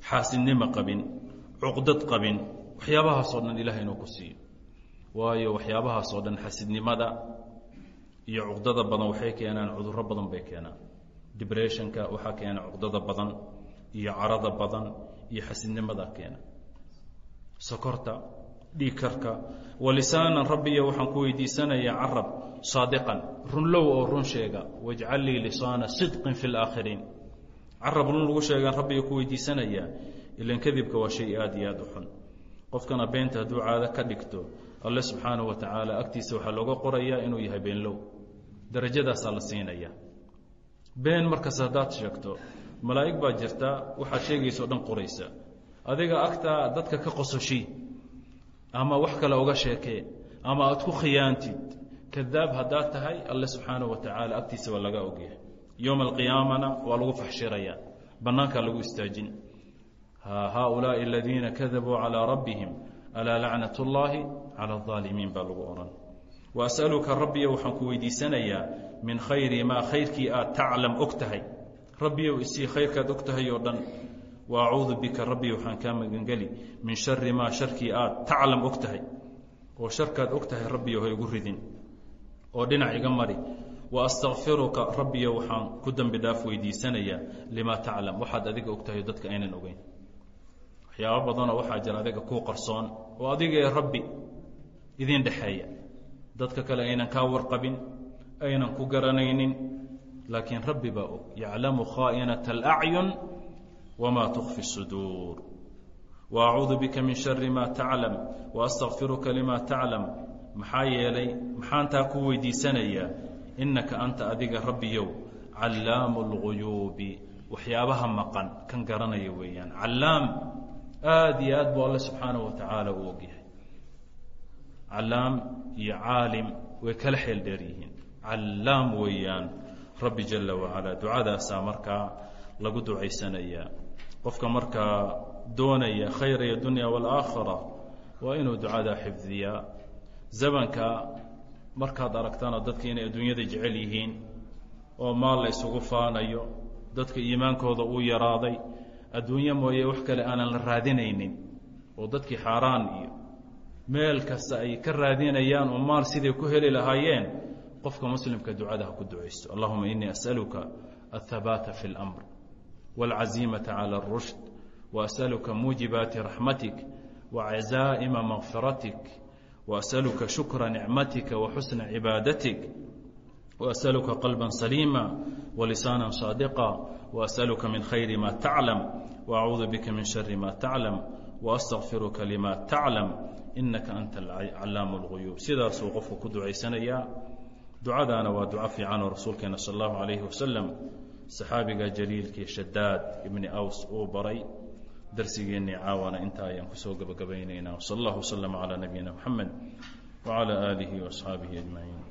xaasidnimo qabin cuqdad qabin waxyaabahaasoo dhan ilahay inuu ku siiyo. Waayo waxyaabahaasoo dhan xasidnimada iyo cuqdada badan waxay keenaan cudurro badan bay keenaan. Dibressionka waxaa keena cuqdada badan iyo carada badan iyo xasidnimada keena. Sokorta dhiigkarka walisaanan rabbiya waxaan ku weydiisanayaa carab saadiqan runlow oo run sheega wajcal lii lisaana sidqin fi اlaakhiriin carab run lagu sheegaan rabbiga ku weydiisanayaa ilan kadibka waa shay aad iyo aad u xun. Qofkana beenta hadduu caado ka dhigto alle subxaanaه wa tacaala agtiisa waxaa looga qorayaa inuu yahay beenlow darajadaasaa la siinaya. Been markas haddaad sheegto malaa'ig baa jirta waxaad sheegaysa o dhan qoraysa. Adiga agtaa dadka ka qososhi ama wax kale uga sheekee ama aad ku khiyaantid kadaab haddaad tahay alle subxaanaه wa tacaala agtiisa waa laga ogyahay. Yowma alqiyaamana waa lagu faxshiraya bannaankaa lagu istaajin haaulaaءi aladiina kadabuu calىa rabbihim alaa lacnat اllaahi calى الظaalimiin baa lagu odhan wa as'aluka rabbiyo waxaan ku weydiisanayaa min khayri maa khayrkii aad taclam og tahay rabbiyow isii khayrkaad og tahay oo dhan wa acuudu bika rabbi waxaan kaa magangeli min shari maa sharkii aad taclam og tahay oo sharkaad og tahay rabbiyo ha igu ridin oo dhinac iga mari wa astakfiruka rabbiyo waxaan ku dembi dhaaf weydiisanayaa limaa taclam waxaad adiga og tahay oo dadka aynan ogeyn waxyaabo badanoo waxaa jira adiga kuu qarsoon oo adiga ee rabbi idiin dhexeeya dadka kale aynan kaa warqabin aynan ku garanaynin laakiin rabbi baa og yaclamu khaa'inaة اlأcyun wma tukfi الsuduur وacuudu bika min shari ma taclam وastغfiruka lima taclam maxaa yeelay maxaan taa ku weydiisanayaa inaka anta adiga rabbiyow callaamu اlguyuubi waxyaabaha maqan kan garanaya weeyaan callaam aada iyo aad buu alle subxaanaه wa tacaala u ogyahay callaam iyo caalim way kala xeel dheer yihiin. Callaam weeyaan rabbi jala wacalaa ducadaasaa markaa lagu ducaysanayaa qofka markaa doonaya khayra iyo dunya wاlaakhira waa inuu ducadaa xifdiyaa. Zamanka markaad aragtana dadka inay adduunyada jecel yihiin oo maal la isugu faanayo dadka iimaankooda uu yaraaday adduunye mooye wax kale aanan la raadinaynin oo dadkii xaaraan iyo meel kasta ay ka raadinayaan oo maal siday ku heli lahaayeen qofka muslimka ducada ha ku ducaysto allahuma inii as'aluka athabaata fi اlamr wاlcaziimata calى اrushd وأsألka muujibaati raxmatik وcaزaa'ma مغfiratik وأsألka شhukra nicmatika وxusna cibaadatik وأsألka qalبا saliima وlisaana صاadiقa وأsألka min khayri ma taclam وأcuudu bika min شhari ma taclam وأstغfiruka lima taclam inaka anta calaam الغuyuub sidaasuu qofku ku ducaysanayaa ducadaana waa duco fiican oo rasuulkeena salى الlahu عalayه wasalam saxaabiga jaliilkii shadaad ibni aws uu baray darsigeennii caawana intaa ayaan kusoo gabagabaynaynaa wsal allah wslama calaa nabiyina mxamed wcalى aalihi وaصxaabihi ajmaciin